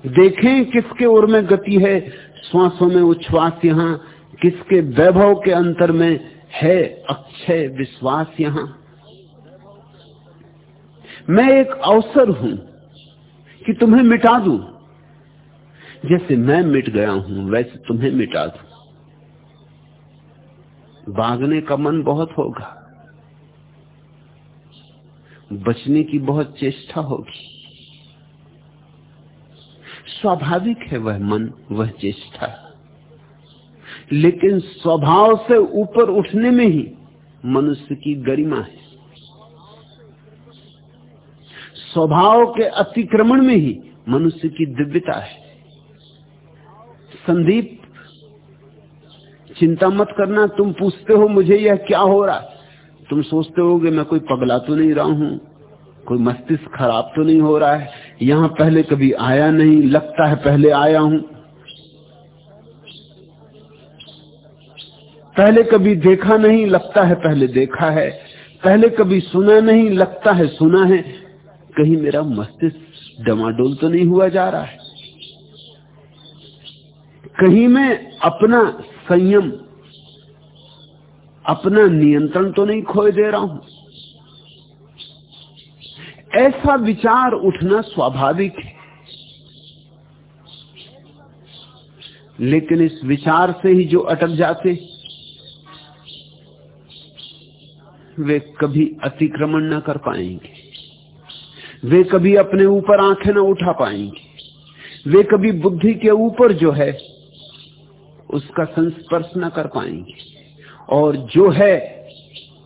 Speaker 1: देखें किसके ओर में गति है। श्वासों में उच्छ्वास यहाँ, किसके वैभव के अंतर में है अक्षय विश्वास यहाँ। मैं एक अवसर हूँ कि तुम्हें मिटा दू। जैसे मैं मिट गया हूँ, वैसे तुम्हें मिटा दू। भागने का मन बहुत होगा, बचने की बहुत चेष्टा होगी। स्वाभाविक है वह मन, वह चेष्टा। लेकिन स्वभाव से ऊपर उठने में ही मनुष्य की गरिमा है। स्वभाव के अतिक्रमण में ही मनुष्य की दिव्यता है। संदीप, चिंता मत करना, तुम पूछते हो मुझे यह क्या हो रहा तुम सोचते हो मैं कोई पगला तो नहीं रहा हूँ। कोई मस्तिष्क खराब तो नहीं हो रहा है? यहाँ पहले कभी आया नहीं, लगता है पहले आया हूँ। पहले कभी देखा नहीं, लगता है पहले देखा है। पहले कभी सुना नहीं, लगता है सुना है। कहीं मेरा मस्तिष्क डमाडोल तो नहीं हुआ जा रहा है? कहीं मैं अपना संयम, अपना नियंत्रण तो नहीं खोए दे रहा हूँ? ऐसा विचार उठना स्वाभाविक है। लेकिन इस विचार से ही जो अटक जाते, वे कभी अतिक्रमण न कर पाएँगे। वे कभी अपने ऊपर आँखें न उठा पाएँगे। वे कभी बुद्धि के ऊपर जो है, उसका संस्पर्श न कर पाएँगे। और जो है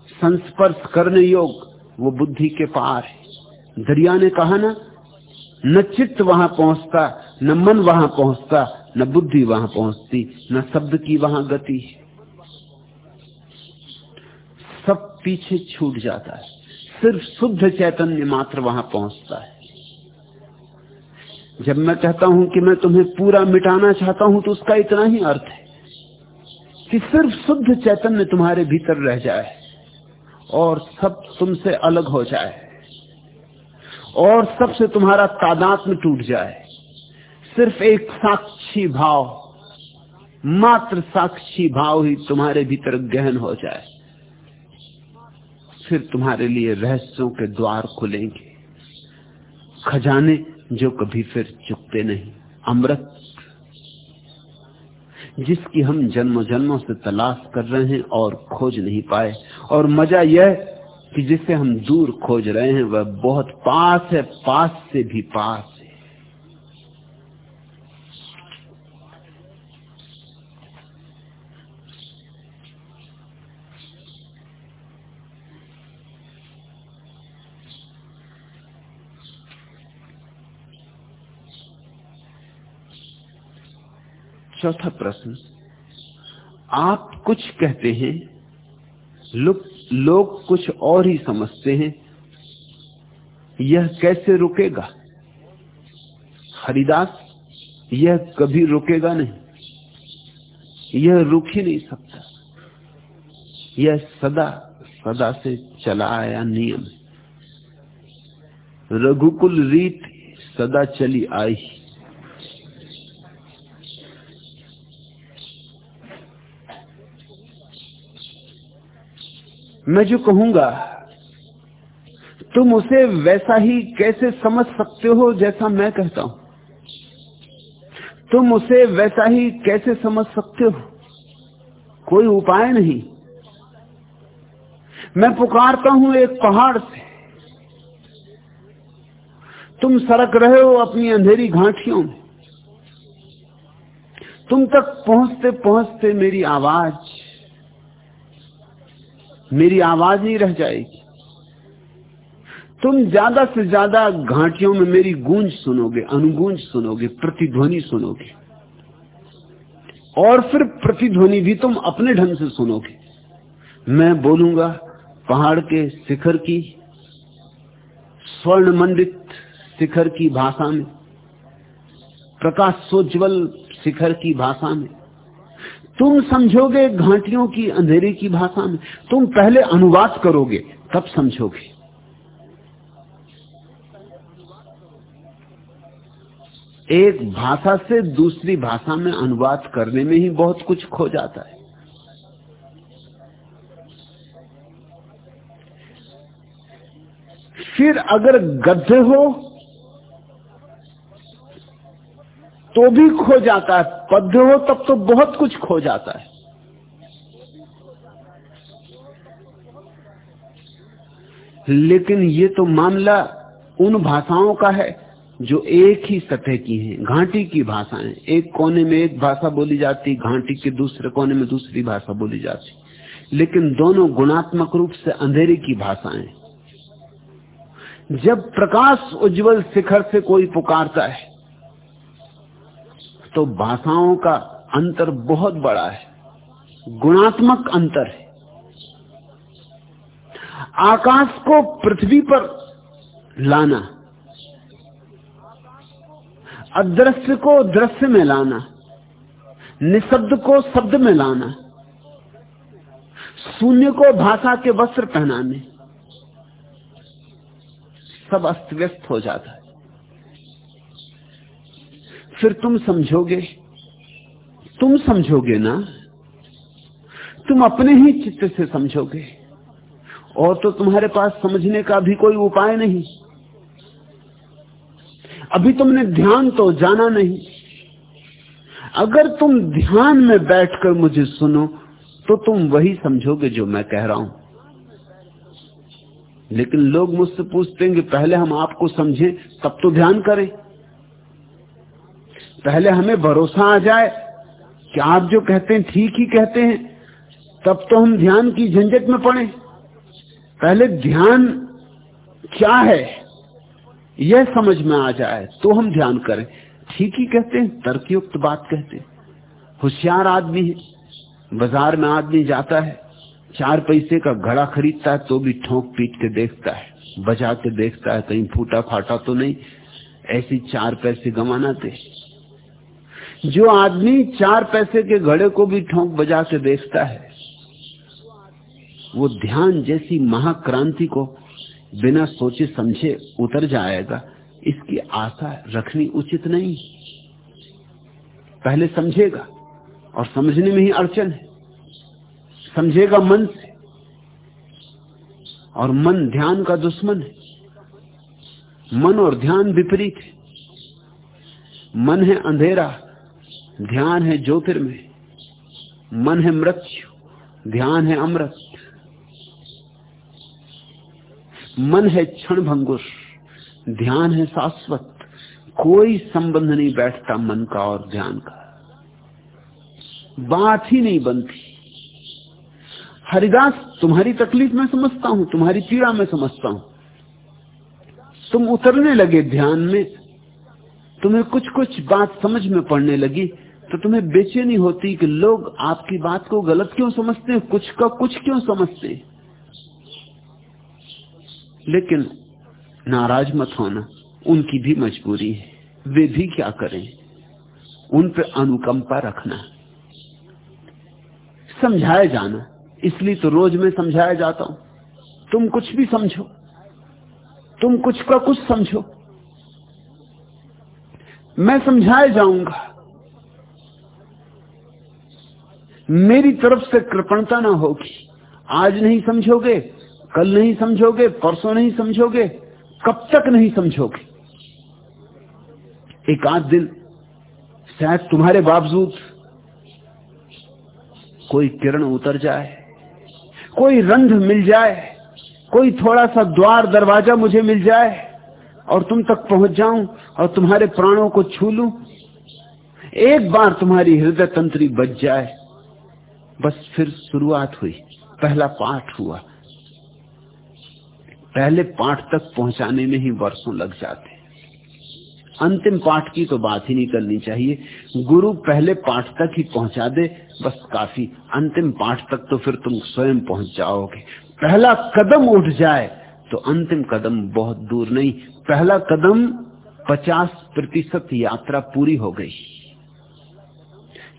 Speaker 1: संस्पर्श करने योग वो बुद्धि के पार है। दरिया ने कहा ना, न चित्त वहाँ पहुँचता, न मन वहाँ पहुँचता, न बुद्धि वहाँ पहुँचती, न शब्द की वहाँ गति। सब पीछे छूट जाता है। सिर्फ़ शुद्ध चैतन्य मात्र वहाँ पहुँचता है। जब मैं कहता हूँ कि मैं तुम्हें पूरा मिटाना चाहता हूँ तो उसका इतना ही अर्थ है कि सिर्फ़ शुद्ध चैतन्य तुम्हारे भीतर रह जाए और सब तुमसे अलग हो जाए। और सबसे तुम्हारा तादात में टूट जाए। सिर्फ़ एक साक्षी भाव, मात्र साक्षी भाव ही तुम्हारे भीतर गहन हो जाए। फिर तुम्हारे लिए रहस्यों के द्वार खुलेंगे। खजाने जो कभी फिर चुकते नहीं, अमृत, जिसकी हम जन्म जन्मों से तलाश कर रहे हैं और खोज नहीं पाए। और मज़ा यह कि जिसे हम दूर खोज रहे हैं, वह बहुत पास है, पास से भी पास है। चौथा प्रश्न, आप कुछ कहते हैं, लुप्त लोग कुछ और ही समझते हैं। यह कैसे रुकेगा? हरिदास, यह कभी रुकेगा नहीं। यह रुक ही नहीं सकता। यह सदा सदा से चला आया नियम। रघुकुल रीत सदा चली आई। मैं जो कहूँगा, तुम उसे वैसा ही कैसे समझ सकते हो जैसा मैं कहता हूँ? तुम उसे वैसा ही कैसे समझ सकते हो? कोई उपाय नहीं। मैं पुकारता हूँ एक पहाड़ से। तुम सड़क रहे हो अपनी अंधेरी घाटियों में। तुम तक पहुँचते पहुँचते मेरी आवाज़ मेरी आवाज़ नहीं रह जाएगी। तुम ज़्यादा से ज़्यादा घाटियों में मेरी गूंज सुनोगे, अनुगूंज सुनोगे, प्रतिध्वनि सुनोगे। और फिर प्रतिध्वनि भी तुम अपने ढंग से सुनोगे। मैं बोलूँगा, पहाड़ के शिखर की स्वर्ण मंडित शिखर की भाषा में, प्रकाश प्रकाशोज्वल शिखर की भाषा में तुम समझोगे घाटियों की अंधेरे की भाषा में। तुम पहले अनुवाद करोगे, तब समझोगे। एक भाषा से दूसरी भाषा में अनुवाद करने में ही बहुत कुछ खो जाता है। फिर अगर गद्य हो तो भी खो जाता है। पद्य हो, तब तो बहुत कुछ खो जाता है। लेकिन ये तो मामला उन भाषाओं का है जो एक ही सतह की हैं, घाटी की भाषाएँ एक कोने में एक भाषा बोली जाती, घाटी के दूसरे कोने में दूसरी भाषा बोली जाती। लेकिन दोनों गुणात्मक रूप से अंधेरे की भाषाएँ जब प्रकाश उज्जवल शिखर से कोई पुकारता है तो भाषाओं का अंतर बहुत बड़ा है। गुणात्मक अंतर है। आकाश को पृथ्वी पर लाना, अदृश्य को दृश्य में लाना, निशब्द को शब्द में लाना, शून्य को भाषा के वस्त्र पहनाने, सब अस्त व्यस्त हो जाता है। फिर तुम समझोगे? तुम समझोगे ना? तुम अपने ही चित्त से समझोगे। और तो तुम्हारे पास समझने का भी कोई उपाय नहीं। अभी तुमने ध्यान तो जाना नहीं। अगर तुम ध्यान में बैठकर मुझे सुनो तो तुम वही समझोगे जो मैं कह रहा हूँ। लेकिन लोग मुझसे पूछते हैं कि पहले हम आपको समझें, तब तो ध्यान करें। पहले हमें भरोसा आ जाए कि आप जो कहते हैं, ठीक ही कहते हैं, तब तो हम ध्यान की झंझट में पड़े। पहले ध्यान क्या है, यह समझ में आ जाए तो हम ध्यान करें। ठीक ही कहते हैं, तर्कयुक्त बात कहते हैं। होशियार आदमी है, बाज़ार में आदमी जाता है, चार पैसे का घड़ा खरीदता है तो भी ठोंक पीट के देखता है बजा के देखता है, कहीं फूटा फाटा तो नहीं, ऐसी चार पैसे गंवाना दे। जो आदमी चार पैसे के घड़े को भी ठोंक बजा के देखता है, वो ध्यान जैसी महाक्रांति को बिना सोचे समझे उतर जाएगा। इसकी आशा रखनी उचित नहीं। पहले समझेगा और समझने में ही अड़चन है। समझेगा मन से और मन ध्यान का दुश्मन है। मन और ध्यान विपरीत है। मन है अंधेरा। ध्यान है ज्योतिर्मय मन है मृत्यु, ध्यान है अमृत, मन है क्षण ध्यान है शाश्वत, कोई संबंध नहीं बैठता मन का और ध्यान का। बात ही नहीं बनती। हरिदास, तुम्हारी तकलीफ़ में समझता हूँ, तुम्हारी पीड़ा में समझता हूँ। तुम उतरने लगे ध्यान में तुम्हें कुछ कुछ बात समझ में पड़ने लगी तो तुम्हें बेचैनी होती कि लोग आपकी बात को गलत क्यों समझते हैं कुछ का कुछ क्यों समझते? हैं लेकिन नाराज़ मत होना, उनकी भी मजबूरी है, वे भी क्या करें? उन पर अनुकंपा रखना। समझाया जाना, इसलिए तो रोज मैं समझाया जाता हूँ। तुम कुछ भी समझो, तुम कुछ का कुछ समझो। मैं समझाए जाऊँगा। मेरी तरफ़ से कृपणता ना होगी। आज नहीं समझोगे, कल नहीं समझोगे, परसों नहीं समझोगे, कब तक नहीं समझोगे। एक आध दिन, शायद तुम्हारे बावजूद कोई किरण उतर जाए, कोई रंध मिल जाए, कोई थोड़ा सा द्वार दरवाज़ा मुझे मिल जाए और तुम तक पहुँच जाऊँ और तुम्हारे प्राणों को छू लू। एक बार तुम्हारी हृदय तंत्री बच जाए। बस फिर शुरुआत हुई। पहला पाठ हुआ। पहले पाठ तक पहुँचाने में ही वर्षों लग जाते। अंतिम पाठ की तो बात ही नहीं करनी चाहिए। गुरु पहले पाठ तक ही पहुँचा दे, बस काफ़ी। अंतिम पाठ तक तो फिर तुम स्वयं पहुँच जाओगे। पहला कदम उठ जाए तो अंतिम कदम बहुत दूर नहीं। पहला कदम पचास प्रतिशत यात्रा पूरी हो गई।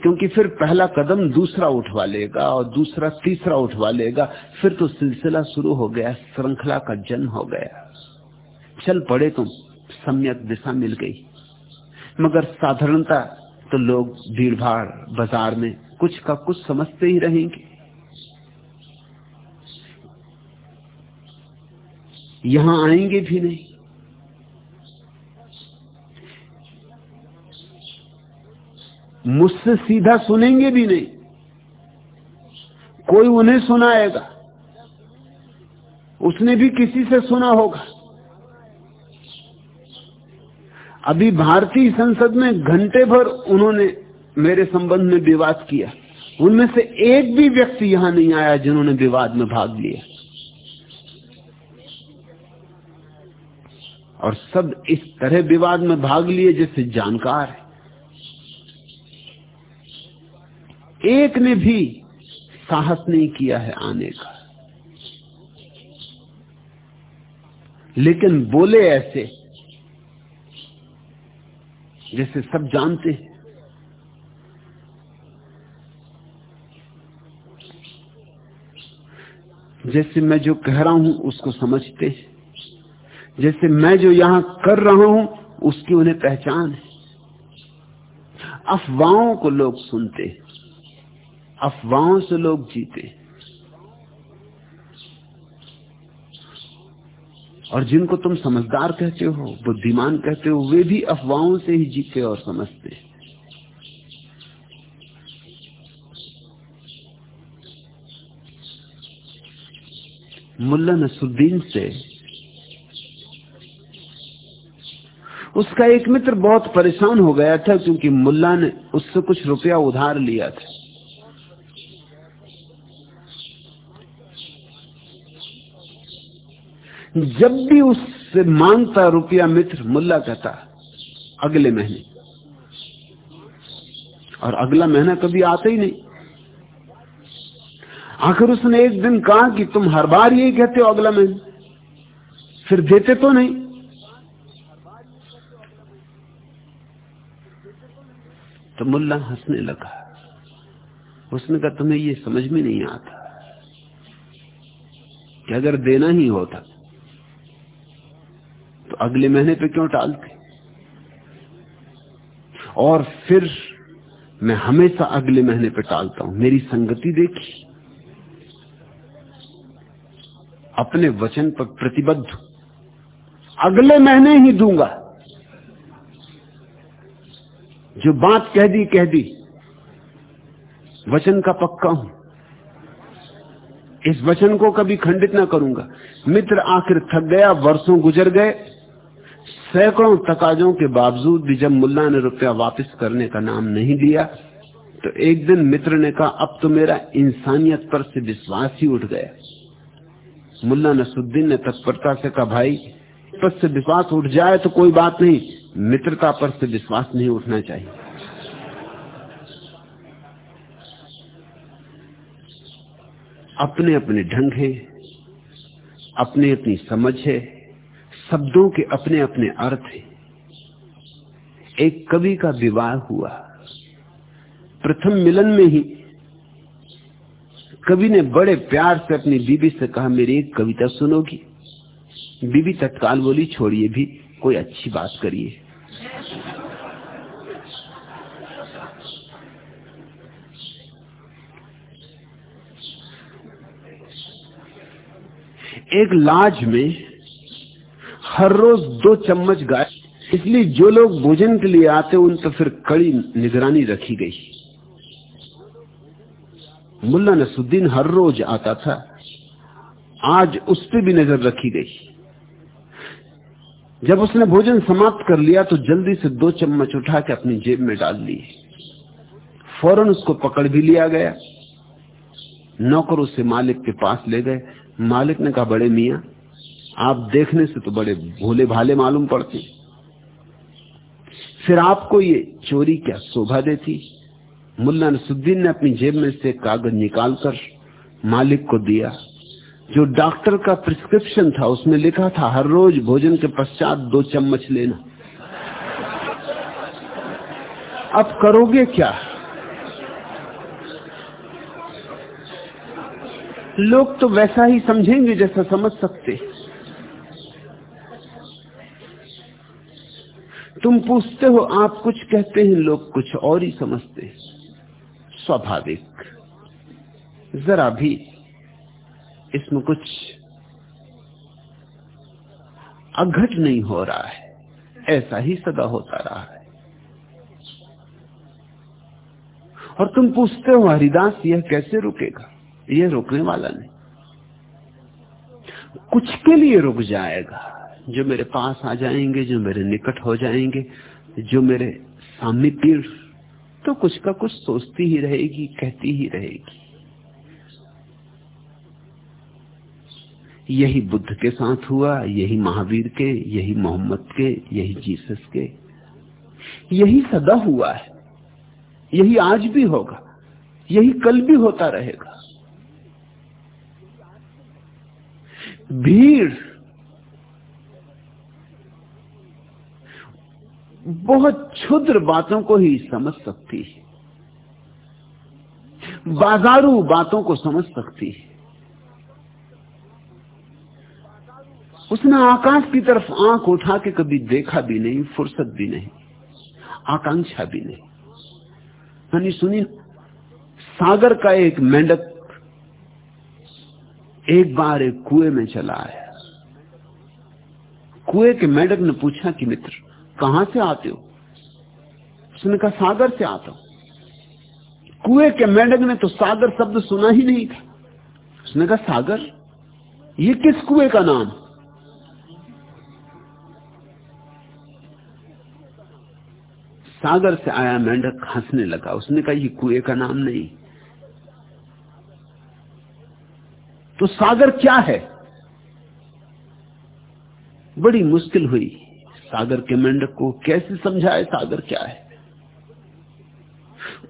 Speaker 1: क्योंकि फिर पहला कदम दूसरा उठवा लेगा और दूसरा तीसरा उठवा लेगा, फिर तो सिलसिला शुरू हो गया, श्रृंखला का जन्म हो गया। चल पड़े तुम सम्यक दिशा मिल गई। मगर साधारणता तो लोग भीड़भाड़ बाज़ार में कुछ का कुछ समझते ही रहेंगे। यहाँ आएँगे भी नहीं। मुझसे सीधा सुनेंगे भी नहीं। कोई उन्हें सुनाएगा। उसने भी किसी से सुना होगा। अभी भारतीय संसद में घंटे भर उन्होंने मेरे संबंध में विवाद किया। उनमें से एक भी व्यक्ति यहाँ नहीं आया जिन्होंने विवाद में भाग लिया। और सब इस तरह विवाद में भाग लिए जैसे जानकार है। एक ने भी साहस नहीं किया है आने का। लेकिन बोले ऐसे, जैसे सब जानते हैं। जैसे मैं जो कह रहा हूँ, उसको समझते हैं। जैसे मैं जो यहाँ कर रहा हूँ, उसकी उन्हें पहचान है। अफवाहों को लोग सुनते अफवाहों से लोग जीते और जिनको तुम समझदार कहते हो, बुद्धिमान कहते हो, वे भी अफवाहों से ही जीते और समझते मुल्ला नसुद्दीन से उसका एक मित्र बहुत परेशान हो गया था क्योंकि मुल्ला ने उससे कुछ रुपया उधार लिया था। जब भी उससे माँगता रुपया मित्र, मुल्ला कहता, अगले महीने। और अगला महीना कभी आता ही नहीं। आखिर उसने एक दिन कहा कि तुम हर बार यही कहते हो अगला महीना। फिर देते तो नहीं। तो मुल्ला हंसने लगा। उसने कहा, तुम्हें ये समझ में नहीं आता कि अगर देना ही होता तो अगले महीने पे क्यों टालते? और फिर मैं हमेशा अगले महीने पे टालता हूँ। मेरी संगति देखी। अपने वचन पर प्रतिबद्ध अगले महीने ही दूँगा। जो बात कह दी कह दी वचन का पक्का हूँ। इस वचन को कभी खंडित ना करूँगा। मित्र आखिर थक गया, वर्षों गुजर गए। सैकड़ों तकाजों के बावजूद भी जब मुल्ला ने रुपया वापस करने का नाम नहीं लिया तो एक दिन मित्र ने कहा, अब तो मेरा इंसानियत पर से विश्वास ही उठ गया। मुल्ला नसुद्दीन ने तत्परता से कहा, भाई पर से विश्वास उठ जाए तो कोई बात नहीं। मित्रता पर से विश्वास नहीं उठना चाहिए। अपने अपने ढंग है अपनी अपनी समझ है, शब्दों के अपने अपने अर्थ है। एक कवि का विवाह हुआ। प्रथम मिलन में ही कवि ने बड़े प्यार से अपनी बीबी से कहा, मेरी एक कविता सुनोगी। बीबी तत्काल बोली, छोड़िए भी, कोई अच्छी बात करिए। एक लाज में हर रोज दो चम्मच गाय, इसलिए जो लोग भोजन के लिए आते उन पर फिर कड़ी निगरानी रखी गई। मुल्ला नसुद्दीन हर रोज आता था, आज उस पर भी नज़र रखी गई। जब उसने भोजन समाप्त कर लिया तो जल्दी से दो चम्मच उठा के अपनी जेब में डाल लिए फ़ौरन उसको पकड़ भी लिया गया। नौकर उसे मालिक के पास ले गए। मालिक ने कहा, बड़े मिया, आप देखने से तो बड़े भोले भाले मालूम पड़ते। फिर आपको ये चोरी क्या शोभा देती? मुल्ला नसुद्दीन ने अपनी जेब में से कागज़ निकालकर मालिक को दिया। जो डॉक्टर का प्रिस्क्रिप्शन था, उसमें लिखा था, हर रोज भोजन के पश्चात दो चम्मच लेना। अब करोगे क्या? लोग तो वैसा ही समझेंगे जैसा समझ सकते। तुम पूछते हो, आप कुछ कहते हैं, लोग कुछ और ही समझते स्वाभाविक। जरा भी इसमें कुछ अघट नहीं हो रहा है। ऐसा ही सदा होता रहा है। और तुम पूछते हो, हरिदास, यह कैसे रुकेगा? यह रुकने वाला नहीं। कुछ के लिए रुक जाएगा। जो मेरे पास आ जाएँगे, जो मेरे निकट हो जाएँगे, जो मेरे सामने तो कुछ का कुछ सोचती ही रहेगी, कहती ही रहेगी। यही बुद्ध के साथ हुआ, यही महावीर के, यही मोहम्मद के, यही जीसस के। यही सदा हुआ है। यही आज भी होगा। यही कल भी होता रहेगा। भीड़ बहुत क्षुद्र बातों को ही समझ सकती है। बाजारू बातों को समझ सकती है। उसने आकाश की तरफ़ आँख उठा के कभी देखा भी नहीं, फुर्सत भी नहीं, आकांक्षा भी नहीं। यानी सुनी सागर का एक मेंढक एक बार एक कुएँ में चला आया। कुएँ के मेंढक ने पूछा कि मित्र, कहाँ से आते हो? उसने कहा, सागर से आता हूँ। कुएँ के मेंढक ने तो सागर शब्द सुना ही नहीं था। उसने कहा, सागर, ये किस कुएँ का नाम? सागर से आया मेंढक हंसने लगा। उसने कहा, ये कुएँ का नाम नहीं। तो सागर क्या है? बड़ी मुश्किल हुई। सागर के मेंढक को कैसे समझाए सागर क्या है?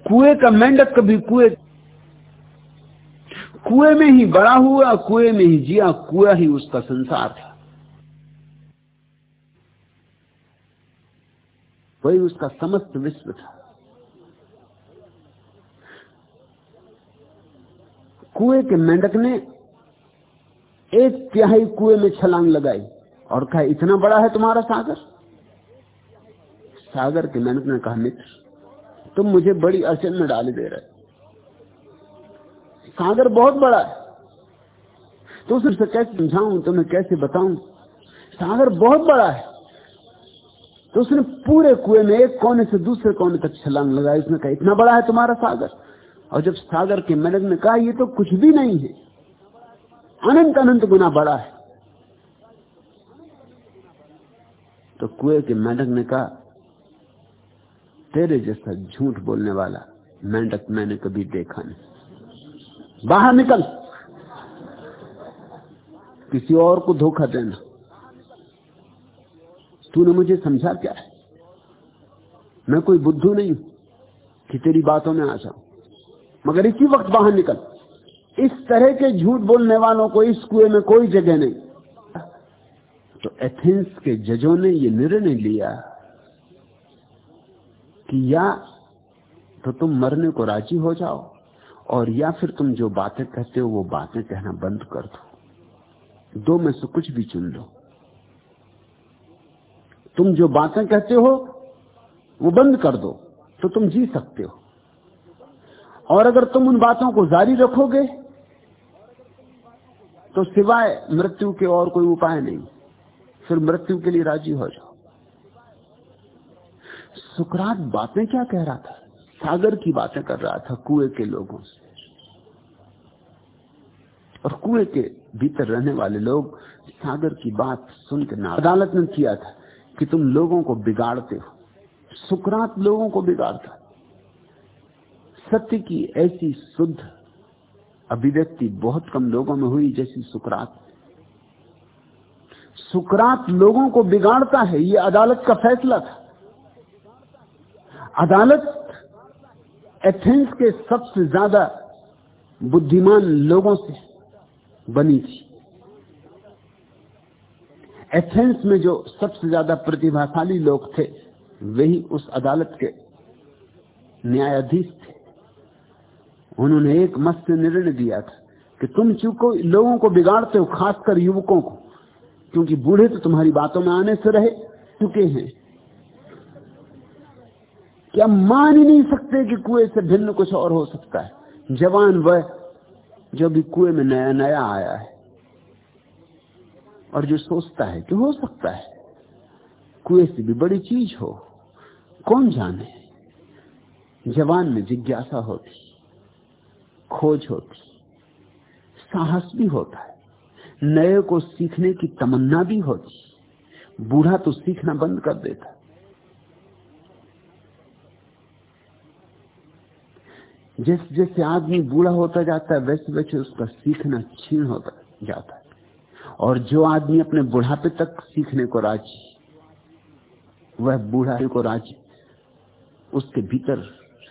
Speaker 1: कुएँ का मेंढक कभी कुएँ कुएँ में ही बड़ा हुआ, कुएँ में ही जिया, कुआ ही उसका संसार था। वही उसका समस्त विश्व था। कुएँ के मेंढक ने एक तिहाई कुएँ में छलांग लगाई और कहा, इतना बड़ा है तुम्हारा सागर? सागर के मेंढक ने कहा, मित्र, तुम मुझे बड़ी अड़चन में डाल दे रहे सागर बहुत बड़ा है। तो उसे कैसे समझाऊं, तुम्हें कैसे बताऊँ? सागर बहुत बड़ा है। तो उसने पूरे कुएँ में एक कोने से दूसरे कोने तक छलांग लगाई, उसने कहा, इतना बड़ा है तुम्हारा सागर। और जब सागर के मेंढक ने कहा, ये तो कुछ भी नहीं है, अनंत अनंत गुना बड़ा है। तो कुएँ के मेंढक ने कहा, तेरे जैसा झूठ बोलने वाला मेंढक मैंने कभी देखा नहीं। बाहर निकल, किसी और को धोखा देना। तूने मुझे समझा क्या है? मैं कोई बुद्धू नहीं कि तेरी बातों में आ जाऊँ। मगर इसी वक्त बाहर निकल। इस तरह के झूठ बोलने वालों को इस कुएँ में कोई जगह नहीं। तो एथेंस के जजों ने यह निर्णय लिया कि या तो तुम मरने को राज़ी हो जाओ, और या फिर तुम जो बातें कहते हो वो बातें कहना बंद कर दो। दो में से कुछ भी चुन लो। तुम जो बातें कहते हो, वो बंद कर दो तो तुम जी सकते हो। और अगर तुम उन बातों को जारी रखोगे तो सिवाय मृत्यु के और कोई उपाय नहीं। फिर मृत्यु के लिए राज़ी हो जाओ। सुकरात बातें क्या कह रहा था? सागर की बातें कर रहा था कुएँ के लोगों से। और कुएँ के भीतर रहने वाले लोग सागर की बात सुनकर ना अदालत ने किया था। कि तुम लोगों को बिगाड़ते हो। सुकरात लोगों को बिगाड़ता सत्य की ऐसी शुद्ध अभिव्यक्ति बहुत कम लोगों में हुई जैसी सुकरात। सुकरात लोगों को बिगाड़ता है, ये अदालत का फैसला था। अदालत एथेंस के सबसे ज़्यादा बुद्धिमान लोगों से बनी थी। एथेंस में जो सबसे ज़्यादा प्रतिभाशाली लोग थे, वही उस अदालत के न्यायाधीश थे। उन्होंने एक मस्त निर्णय दिया था कि तुम चूको लोगों को बिगाड़ते हो, खासकर युवकों को, क्योंकि बूढ़े तो तुम्हारी बातों में आने से रहे, चुके हैं। क्या मान ही नहीं सकते कि कुएँ से भिन्न कुछ और हो सकता है? जवान वह जो भी कुएँ में नया नया आया है। और जो सोचता है कि हो सकता है कुएँ से भी बड़ी चीज़ हो, कौन जाने? जवान में जिज्ञासा होती, खोज होती, साहस भी होता है। नए को सीखने की तमन्ना भी होती, बूढ़ा तो सीखना बंद कर देता। जैसे जैसे आदमी बूढ़ा होता जाता है वैसे वैसे उसका सीखना छीण होता जाता है। और जो आदमी अपने बुढ़ापे तक सीखने को राज़ी, वह बूढ़ा को राज़ी, उसके भीतर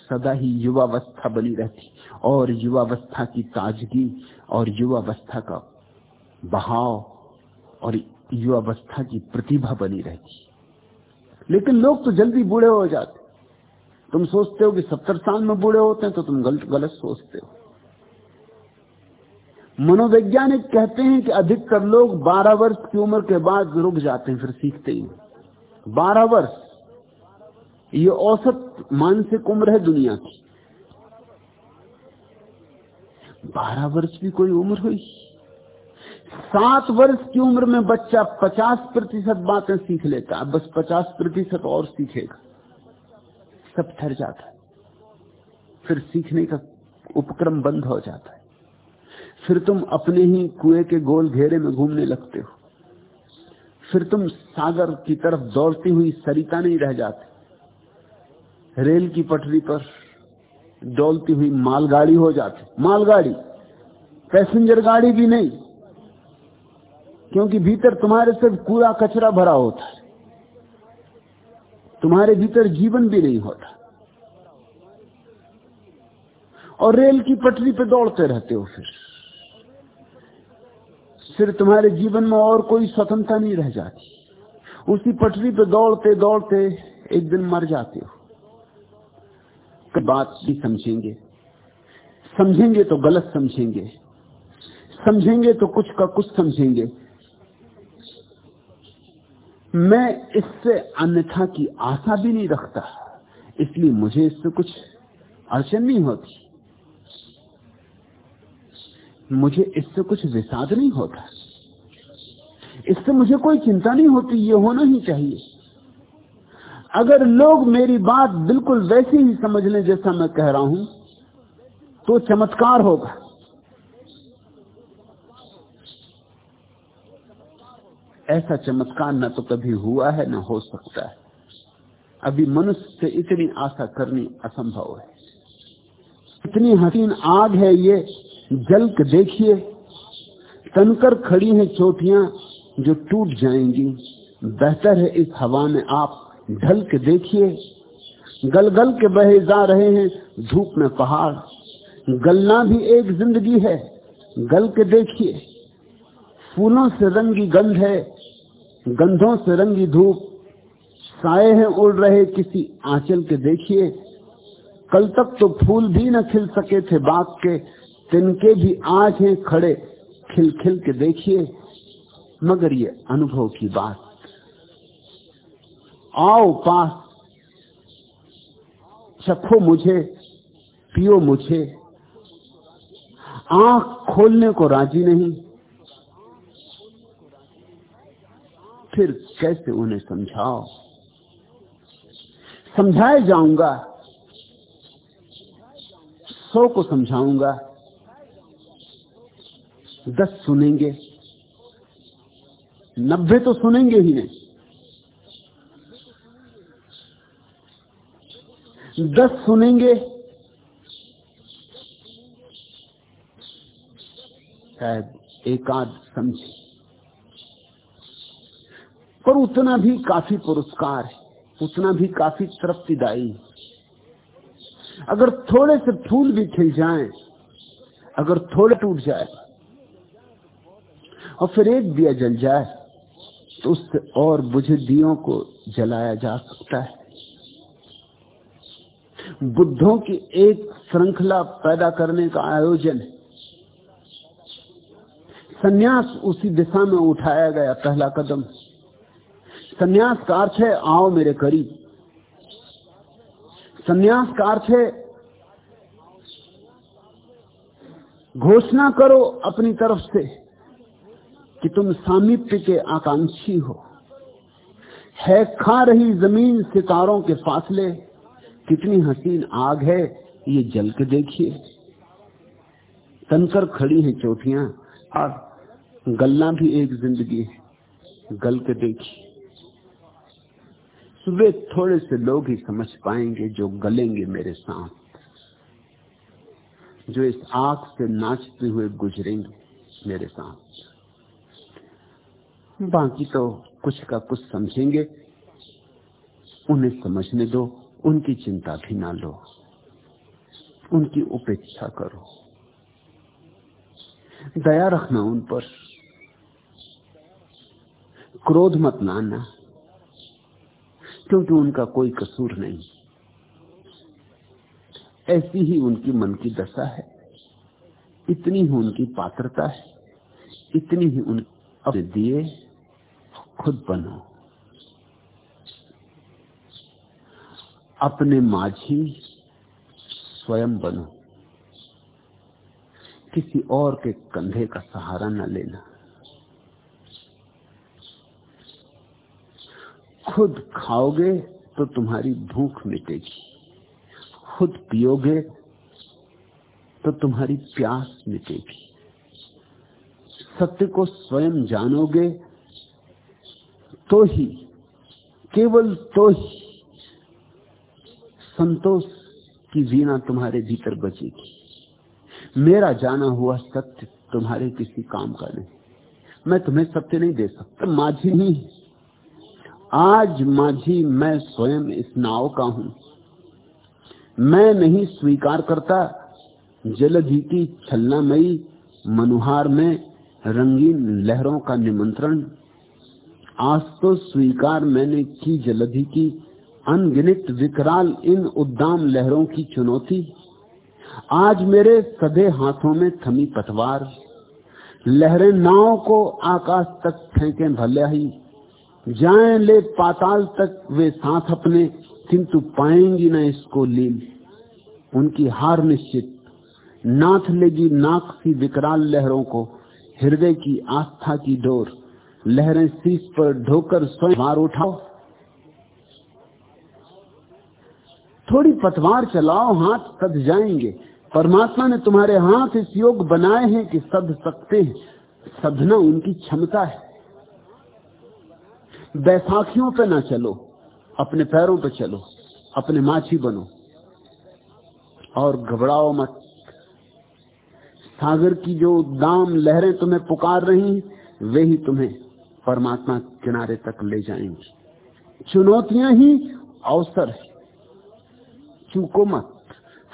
Speaker 1: सदा ही युवावस्था बनी रहती और युवावस्था की ताजगी और युवावस्था का बहाव और युवावस्था की प्रतिभा बनी रहती। लेकिन लोग तो जल्दी बूढ़े हो जाते। तुम सोचते हो कि सत्तर साल में बूढ़े होते हैं तो तुम गलत गलत सोचते हो। मनोवैज्ञानिक कहते हैं कि अधिकतर लोग 12 वर्ष की उम्र के बाद रुक जाते हैं, फिर सीखते ही 12 वर्ष। ये औसत मानसिक उम्र है दुनिया की। 12 वर्ष भी कोई उम्र हुई? सात वर्ष की उम्र में बच्चा 50 प्रतिशत बातें सीख लेता है, बस 50 प्रतिशत और सीखेगा। सब ठहर जाता है। फिर सीखने का उपक्रम बंद हो जाता है। फिर तुम अपने ही कुएँ के गोल घेरे में घूमने लगते हो। फिर तुम सागर की तरफ़ दौड़ती हुई सरिता नहीं रह जाते। रेल की पटरी पर डोलती हुई मालगाड़ी हो जाती। मालगाड़ी, पैसेंजर गाड़ी भी नहीं, क्योंकि भीतर तुम्हारे सिर्फ़ कूड़ा कचरा भरा होता है। तुम्हारे भीतर जीवन भी नहीं होता। और रेल की पटरी पर दौड़ते रहते हो फिर। फिर तुम्हारे जीवन में और कोई स्वतंत्रता नहीं रह जाती। उसी पटरी पे दौड़ते दौड़ते एक दिन मर जाते हो। बात भी समझेंगे। समझेंगे तो गलत समझेंगे। समझेंगे तो कुछ का कुछ समझेंगे। मैं इससे अन्यथा की आशा भी नहीं रखता, इसलिए मुझे इससे कुछ अड़चन नहीं होती। मुझे इससे कुछ विषाद नहीं होता। इससे मुझे कोई चिंता नहीं होती, ये होना ही चाहिए। अगर लोग मेरी बात बिल्कुल वैसी ही समझ लें जैसा मैं कह रहा हूँ तो चमत्कार होगा। ऐसा चमत्कार ना तो कभी हुआ है, न हो सकता है। अभी मनुष्य से इतनी आशा करनी असंभव है। इतनी हसीन आग है ये जल के देखिए, तनकर खड़ी हैं चोटियाँ जो टूट जाएँगी। बेहतर है इस हवा में आप ढल के देखिए। गलगल के बहे जा रहे हैं धूप में पहाड़। गलना भी एक ज़िंदगी है गल के देखिए। फूलों से रंगी गंध है, गंधों से रंगी धूप। साए हैं उड़ रहे किसी आंचल के देखिए। कल तक तो फूल भी न खिल सके थे बाग के तिनके भी आज हैं खड़े खिल खिल के देखिए। मगर ये अनुभव की बात। आओ पास। चखो मुझे, पियो मुझे। आँख खोलने को राज़ी नहीं। फिर कैसे उन्हें समझाओ? समझाए जाऊँगा। सौ को समझाऊँगा। दस सुनेंगे नब्बे तो सुनेंगे ही नहीं। दस सुनेंगे शायद एक आध समझे। पर उतना भी काफ़ी पुरस्कार है उतना भी काफ़ी तृप्तिदायी अगर थोड़े से फूल भी खिल जाएँ, अगर थोड़े टूट जाए और फिर एक दिया जल जाए तो उससे और बुझे दियों को जलाया जा सकता है। बुद्धों की एक श्रृंखला पैदा करने का आयोजन है। संन्यास उसी दिशा में उठाया गया पहला कदम। संन्यास का अर्थ है, आओ मेरे करीब। संन्यास का अर्थ है, घोषणा करो अपनी तरफ़ से। कि तुम सामीप्य के आकांक्षी हो। है खा रही ज़मीन सितारों के फासले, कितनी हसीन आग है, ये जल के देखिए। तनकर खड़ी है चोटियाँ, और गलना भी एक ज़िंदगी है, गल के देखिए। सुबह थोड़े से लोग ही समझ पाएँगे जो गलेंगे मेरे साथ, जो इस आग से नाचते हुए गुजरेंगे मेरे साथ। बाकी तो कुछ का कुछ समझेंगे। उन्हें समझने दो, उनकी चिंता भी ना लो। उनकी उपेक्षा करो। दया रखना उन पर। क्रोध मत लाना, क्योंकि उनका कोई कसूर नहीं। ऐसी ही उनकी मन की दशा है। इतनी ही उनकी पात्रता है। इतनी ही उन दिए खुद बनो। अपने माझी स्वयं बनो। किसी और के कंधे का सहारा न लेना। खुद खाओगे तो तुम्हारी भूख मिटेगी। खुद पियोगे तो तुम्हारी प्यास मिटेगी। सत्य को स्वयं जानोगे तो ही केवल तो ही संतोष की वीणा तुम्हारे भीतर बचेगी। मेरा जाना हुआ सत्य तुम्हारे किसी काम का नहीं। मैं तुम्हें सत्य नहीं दे सकता, माझी नहीं। आज माझी मैं स्वयं इस नाव का हूँ। मैं नहीं स्वीकार करता जलधि की छलनामयी, मनुहार में रंगीन लहरों का निमंत्रण। आज तो स्वीकार मैंने की जलधि की, अनगिनित विकराल इन उद्दाम लहरों की चुनौती। आज मेरे सदे हाथों में थमी पतवार। लहरें नाव को आकाश तक फेंके भले ही जाए ले पाताल तक वे साथ अपने, किंतु पाएँगी न इसको लील उनकी हार निश्चित। नाथ लेगी नाक सी विकराल लहरों को, हृदय की आस्था की डोर। लहरें शीश पर ढोकर स्वयं मार उठाओ। थोड़ी पतवार चलाओ, हाथ सद जाएँगे। परमात्मा ने तुम्हारे हाथ इस योग बनाए हैं कि सद सकते हैं। सदना उनकी क्षमता है। बैसाखियों पे ना चलो, अपने पैरों पे चलो, अपने माछी बनो। और घबराओ मत। सागर की जो दाम लहरें तुम्हें पुकार रही वे ही तुम्हें। परमात्मा किनारे तक ले जाएँगी। चुनौतियाँ ही अवसर चूको मत,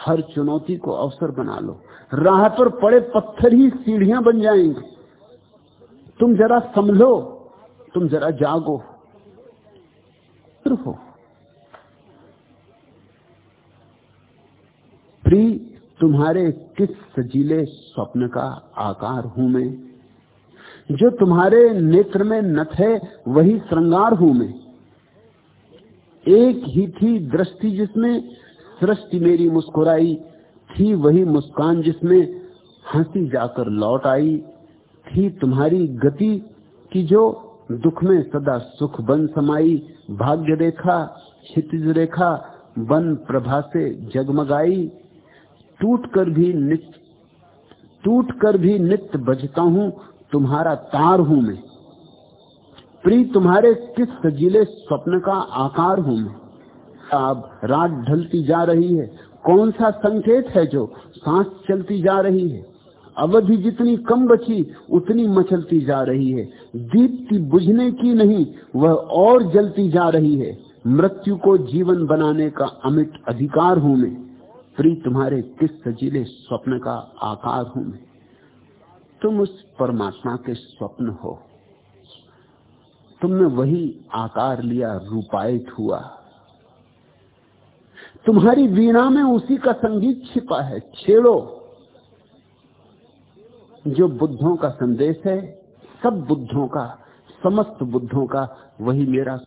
Speaker 1: हर चुनौती को अवसर बना लो।
Speaker 2: राह पर पड़े पत्थर ही सीढ़ियाँ बन जाएँगे। तुम जरा संभलो, तुम जरा जागो। हो प्री, तुम्हारे किस सजीले स्वप्न का आकार हूँ मैं? जो तुम्हारे नेत्र में नथ है, वही श्रृंगार हूँ मैं। एक ही थी दृष्टि जिसमें सृष्टि मेरी मुस्कुराई, थी वही मुस्कान जिसमें हँसी जाकर लौट आई, थी तुम्हारी गति की जो दुख में सदा सुख बन समाई, भाग्य रेखा, क्षितिज रेखा, बन प्रभा से जगमगाई। टूट कर भी नित्य टूट कर भी नित्य बजता हूँ तुम्हारा तार हूँ मैं। प्री, तुम्हारे किस सजीले स्वप्न का आकार हूँ मैं? अब रात ढलती जा रही है। कौन सा संकेत है जो सांस चलती जा रही है? अवधि जितनी कम बची, उतनी मचलती जा रही है। दीप्ति बुझने की नहीं, वह और जलती जा रही है। मृत्यु को जीवन बनाने का अमिट अधिकार हूँ मैं। प्री, तुम्हारे किस सजीले स्वप्न का आकार हूँ मैं? तुम उस परमात्मा के स्वप्न हो। तुमने वही आकार लिया, रूपायित हुआ। तुम्हारी वीणा में उसी का संगीत छिपा है, छेड़ो। जो बुद्धों का संदेश है, सब बुद्धों का, समस्त बुद्धों का, वही मेरा